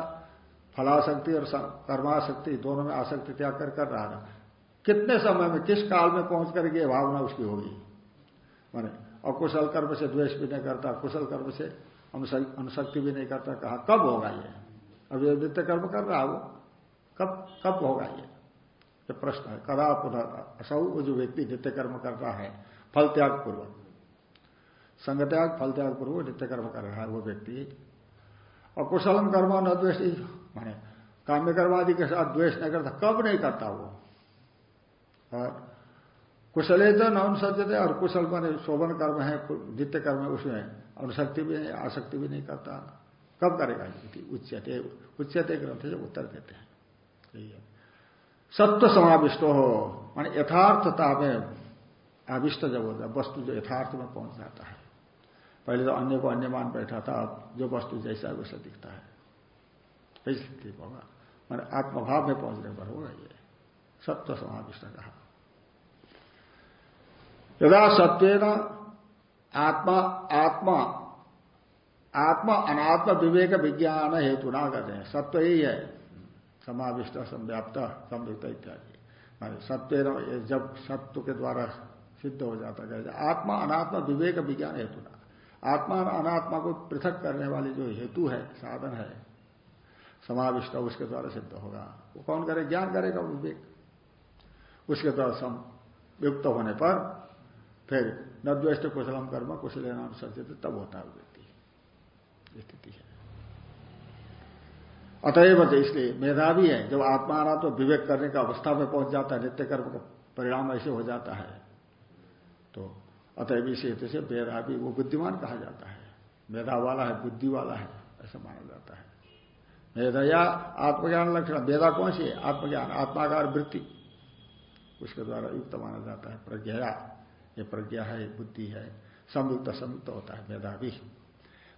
फलाशक्ति और कर्माशक्ति दोनों में आसक्ति त्याग कर रहा था। कितने समय में, किस काल में पहुँच करके ये भावना उसकी होगी? माने अकुशल कर्म से द्वेष भी नहीं करता, कुशल कर्म से अनुशक्ति भी नहीं करता, कहा, कब होगा ये? अब ये नित्य कर्म कर रहा वो। कब कब होगा ये? ये प्रश्न है। कदा पुनः असौ वो जो व्यक्ति नित्य कर्म करता है? फल त्याग पूर्वक। संग त्याग, फल त्याग पूर्वक नित्य कर्म कर रहा है वो व्यक्ति। और कुशलम कर्म न द्वेष, माने, काम्य कर्मादि के साथ द्वेष नहीं करता, कब नहीं करता वो? कुशले तो न सज्जते और कुशल माने शोभन कर्म है, नित्य कर्म है, उसमें अनुशक्ति भी नहीं, आसक्ति भी नहीं करता। कब करेगा उच्चते उच्चते ग्रंथ से उत्तर देते हैं। सत्व समाविष्ट हो, मान यथार्थता में आविष्ट जब होता है, वस्तु जो यथार्थ में पहुँच जाता है। पहले तो अन्य को अन्य मान बैठा था जो वस्तु जैसा है, वैसा दिखता है। ऐसी स्थिति होगा। मैंने आत्मभाव में पहुँचने पर होगा ये। सत्व समाविष्ट कहा। यदा सत्व आत्मा आत्मा आत्मा अनात्म विवेक विज्ञान हेतु ना कहते हैं सत्व ही। है समाविष्ट, संव्याप्त संयुक्त इत्यादि। माने जब सत्व के द्वारा सिद्ध हो जाता है आत्मा अनात्मा विवेक विज्ञान हेतु ना आत्मा और अनात्मा को पृथक करने वाली जो हेतु है, साधन है, समाविष्ट उसके द्वारा सिद्ध होगा। वो कौन करे ज्ञान करेगा विवेक। उसके द्वारा संयुक्त होने पर फिर न द्वेष्ट कुशलम कर्म कुशल नाम सचित तब होता है व्यक्ति स्थिति है। अतएव इसलिए मेधावी है, जब आत्मा आना तो विवेक करने का अवस्था में पहुँच जाता है, नित्य कर्म का परिणाम ऐसे हो जाता है। तो अतएव इस हेतु से मेधावी, वो बुद्धिमान कहा जाता है। मेधा वाला है, बुद्धि वाला है, ऐसा माना जाता है। मेधया आत्मज्ञान लक्षण, मेधा कौन सी है? आत्मज्ञान, आत्माकार वृत्ति। उसके द्वारा युक्त माना जाता है प्रज्ञा ये प्रज्ञा है, बुद्धि है संयुक्त संयुक्त होता है, मेधावी।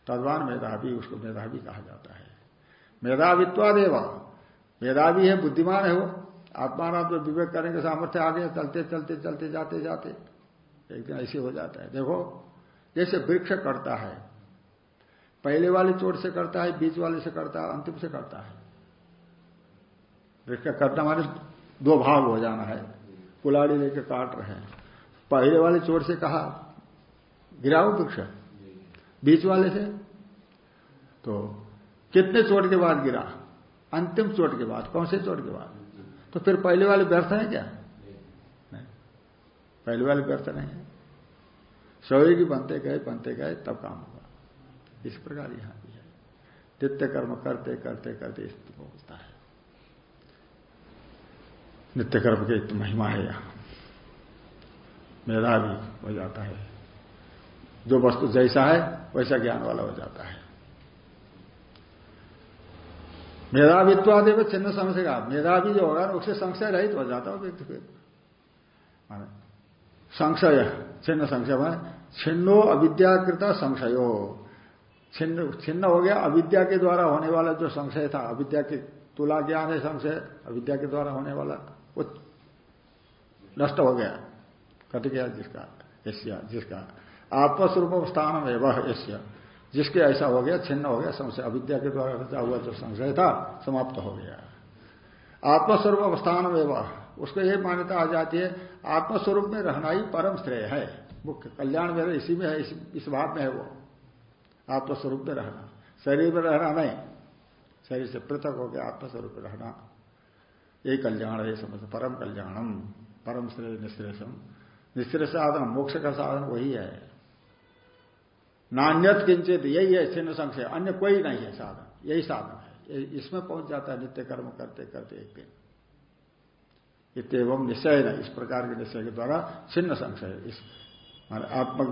तद्वान मेधावी, उसको मेधावी कहा जाता है। मेधावित्वादेव। मेधावी है, बुद्धिमान है वो। आत्माराम तो विवेक करने के सामर्थ्य आ आगे चलते चलते चलते, जाते जाते। एक दिन ऐसे हो जाता है। देखो, जैसे वृक्ष करता है, पहले वाले चोट से करता है, बीच वाले से करता है, अंतिम से करता है। वृक्ष करना माने दो भाग हो जाना है। कुलाड़ी लेके काट रहे हैं। पहले वाले चोट से कहा, गिराओ वृक्ष बीच वाले से तो कितने चोट के बाद गिरा? अंतिम चोट के बाद, कौन से चोट के बाद? तो फिर पहले वाले व्यर्थ है क्या? नहीं। पहले वाले व्यर्थ नहीं है। सहयोगी बनते गए बनते गए, तब काम होगा। इस प्रकार यहाँ भी है। नित्य कर्म करते करते करते स्थिति पहुँचता है। नित्य कर्म की महिमा है यहाँ। मेधावी हो जाता है। जो वस्तु जैसा है, वैसा ज्ञान वाला हो जाता है। मेधावित्वादि में चिन्ह का। मेधावी जो होगा उससे संशय रहित हो जाता हो व्यक्ति फिर संशय, छिन्न संशय में छिन्नो अविद्याकृत संशयो। छिन्न छिन्न हो गया अविद्या के द्वारा होने वाला जो संशय था। अविद्या के तुला ज्ञान है संशय, अविद्या के द्वारा होने वाला वो नष्ट हो गया। कट गया जिसका एशिया जिसका। आत्मस्वरूप स्थान वह एशिया जिसके ऐसा हो गया छिन्न हो गया संशय अविद्या के द्वारा रचा हुआ जो संशय था समाप्त हो गया। आत्मस्वरूप अवस्थान वह उसको यह मान्यता आ जाती है आत्मस्वरूप में रहना ही परम श्रेय है। मुख्य कल्याण मेरे इसी में है इस, इस भाव में है वो। आत्मस्वरूप में रहना। शरीर में रहना नहीं। शरीर से पृथक होकर आत्मस्वरूप रहना। यही कल्याण है समझ परम कल्याणम। परम श्रेय निश्रेषम निश्चय साधन, मोक्ष का साधन वही है। नान्यत किंचित, यही है छिन्न संशय, अन्य कोई नहीं है साधन, यही साधन है। इसमें पहुँच जाता है नित्य कर्म करते करते एक दिन। इतम निश्चय न इस प्रकार के निश्चय के द्वारा छिन्न संशय, इस आत्म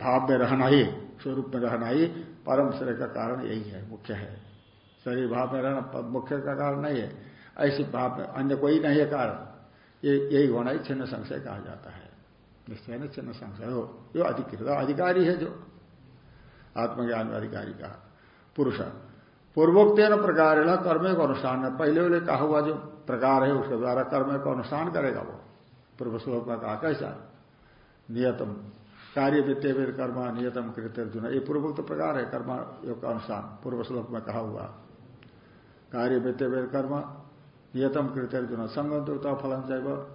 भाव में रहना ही, स्वरूप में रहना ही परम श्रेय का कारण यही है, मुख्य है। शरीर भाव में रहना मुख्य का कारण नहीं है। ऐसे भाव में अन्य कोई नहीं है कारण। यही होना ही छिन्न संशय कहा जाता है। निश्चय न चिन्ह संशय हो जो अधिकृत अधिकारी है जो। आत्मज्ञान में अधिकारी का पुरुष पूर्वोक्त प्रकार है कर्म को अनुष्ठान। है पहले वाले कहा हुआ जो प्रकार है, उसके द्वारा कर्म को अनुष्ठान करेगा वो। पूर्व श्लोक में कहा, कैसा? नियतम। कार्य वित्तीय कर्म, नियतम कृत्य अर्जुन। ये पूर्वोक्त प्रकार है, कर्म योग का अनुष्ठान, पूर्व श्लोक में कहा हुआ। कार्य वित्तीय कर्म, नियतम कृत्य अर्जुन। संगम फलन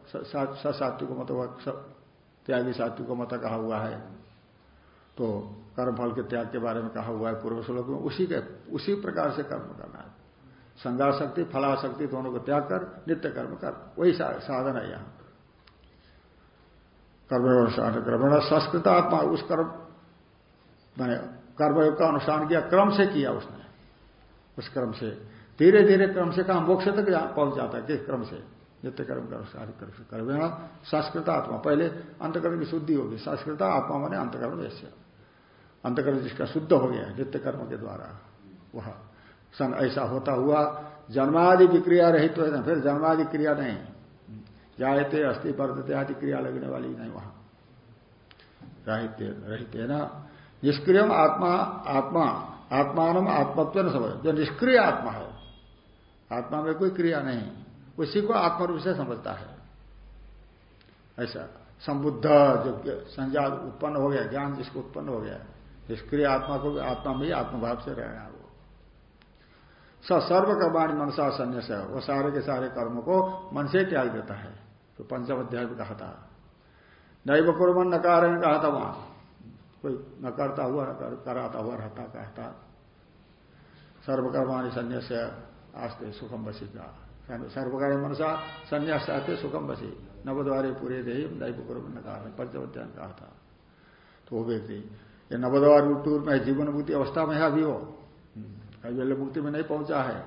चाहे सात्विक मत त्यागी सात्विक को मत कहा हुआ है। तो कर्म फल के त्याग के बारे में कहा हुआ है पूर्व श्लोक में। उसी के, उसी प्रकार से कर्म करना है। संगाशक्ति फलाशक्ति दोनों को त्याग कर, नित्य कर्म कर। वही साधन है यहाँ। कर्म कर्म संस्कृत आत्मा, उस कर्म, मैंने कर्मयोग का अनुष्ठान किया, क्रम से किया उसने। उस क्रम से धीरे धीरे क्रम से कहा मोक्ष तक पहुँच जाता है, किस क्रम से? नित्य कर्म कर सारे संस्कृत आत्मा। पहले अंतकर्म की शुद्धि होगी। संस्कृत आत्मा मैंने अंतकर्म ऐसे अंतकर्म जिसका शुद्ध हो गया नित्य कर्म के द्वारा। वह सन ऐसा होता हुआ, जन्मादि विक्रिया रहित तो फिर जन्मादि क्रिया नहीं। जायते अस्थि वर्धते आदि क्रिया लगने वाली नहीं वहाँ। रहित है ना। निष्क्रिय आत्मा आत्मा आत्मान आत्मत्व न समझ। जो निष्क्रिय आत्मा है, आत्मा में कोई क्रिया नहीं। उसी को आत्मा रूप से समझता है। ऐसा संबुद्ध जो संजात उत्पन्न हो गया, ज्ञान जिसको उत्पन्न हो गया, निष्क्रिय आत्मा को आत्मा में ही आत्मभाव से रहना वो। स सर्व कर्माणी मनसा संन्यास है। वो सारे के सारे कर्म को मन से त्याग देता है। तो पंचम अध्याय में कहा था। नैव कुरमन नकार कहा था वहाँ कोई न करता हुआ, न कराता हुआ रहता, कहता। सर्वकर्माणी संन्यास है। आस्ते सुखम बसी का। सर्वकार्य मनसा संन्यास चाहते सुखम बसी नवद्वारे पूरे दे दैव कुरमन नकार पंचम अध्याय कहा था तो वो व्यक्ति ये नवद्वार टूर में जीवन मुक्ति अवस्था में है अभी वो। कैवल्य मुक्ति में नहीं पहुँचा है।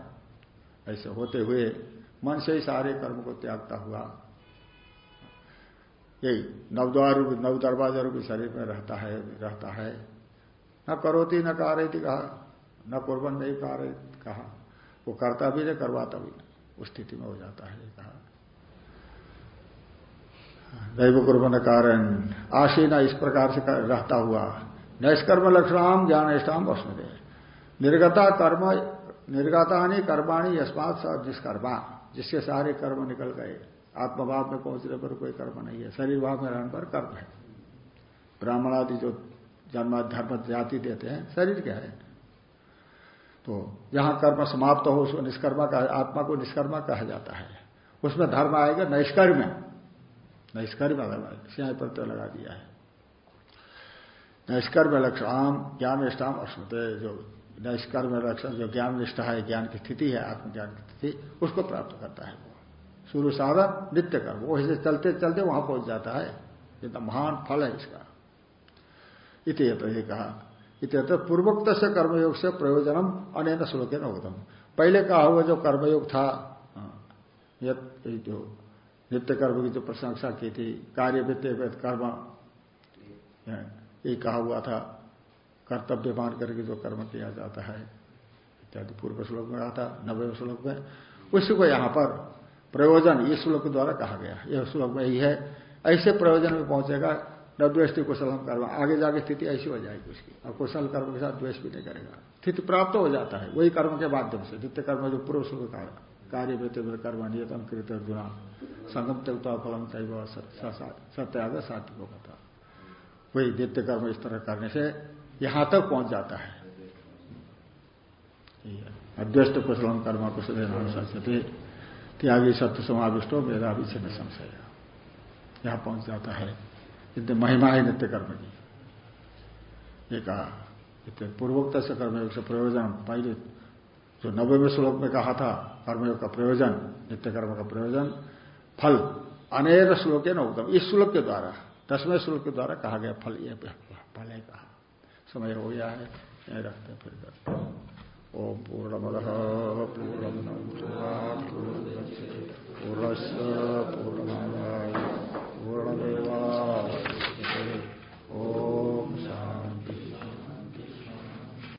ऐसे होते हुए मन से ही सारे कर्म को त्यागता हुआ। यही नवद्वार नव दरवाज़ा रूपी शरीर में रहता है रहता है। न करोती, न कारती कहा। न कुर्बन, नहीं कार कहा। वो करता भी नहीं, करवाता भी नहीं। उस स्थिति में हो जाता है कहा। दैव कुर्बन कारण आशीना इस प्रकार से रहता हुआ, नैष्कर्म लक्षणाम ज्ञान निष्ठाम वस्मदे निर्गता कर्म, निर्गतानी कर्माणी यस्मात जिस जिसके सारे कर्म निकल गए। आत्मभाव में पहुँचने पर कोई कर्म नहीं है। शरीर भाव में रहने पर कर्म है। ब्राह्मण आदि जो जन्म धर्म जाति देते हैं, शरीर क्या है? तो जहाँ कर्म समाप्त हो उसको निष्कर्मा का, आत्मा को निष्कर्मा कहा जाता है। उसमें धर्म आएगा नैष्कर्म। नैष्कर्म सिंह प्रत्यय लगा दिया है। नैष्कर्म लक्षण ज्ञान निष्ठाम अश्नुते। जो नैष्कर्म लक्षण, जो ज्ञान निष्ठा है, ज्ञान की स्थिति है, आत्मज्ञान की स्थिति, उसको प्राप्त करता है वो। शुरू साधन, नित्य कर्म। वो इसे चलते चलते वहाँ पहुँच जाता है। इतना महान फल है इसका। इतने तो ये कहा। इत पूर्वोक्त से कर्मयोग से प्रयोजनम अनैन श्लोक न होता पहले कहा हुआ जो कर्मयोग था जो नित्य कर्म की जो प्रशंसा की थी, कार्य वित्त कर्म, ये कहा हुआ था, कर्तव्य मान करके जो कर्म किया जाता है, इत्यादि पूर्व श्लोक में कहा था नवे श्लोक में। उसी को यहाँ पर प्रयोजन इस श्लोक द्वारा कहा गया यह श्लोक में ही है, ऐसे प्रयोजन में पहुंचेगा न द्वेष्टि कुशलम कर्म। आगे जाके स्थिति ऐसी हो जाएगी उसकी। और कुशल कर्म के साथ द्वेष भी नहीं करेगा। स्थिति प्राप्त हो जाता है, वही कर्म के माध्यम से। नित्य कर्म जो पूर्व श्लोक का कार्य व्यक्त कर्म नियतम कृत गुना संगम त्यक्ता फलम सत्याग सात्विक था। वही नित्य कर्म इस तरह करने से यहाँ तक पहुँच जाता है। अद्वैष्ट कुशलम कर्म कुशल त्यागी सत्य समाविष्टो मेरा भी छिन्न संशय यहाँ पहुँच जाता है। इतने महिमा है नित्य कर्म की। ये कहा, इतने पूर्वोक्त से कर्मयोग से प्रयोजन, पहले जो नब्बेवें श्लोक में कहा था कर्मयोग का प्रयोजन, नित्य कर्म का प्रयोजन, फल, अनेक श्लोक है ना उत्तम इस श्लोक के द्वारा, दसवें श्लोक के द्वारा कहा गया फल, ये फल है कहा। समय हो गया है, यहीं रखते फिर करते ओम पूर्ण मद पूर्ण पूर्ण पूर्ण प्रणदेवा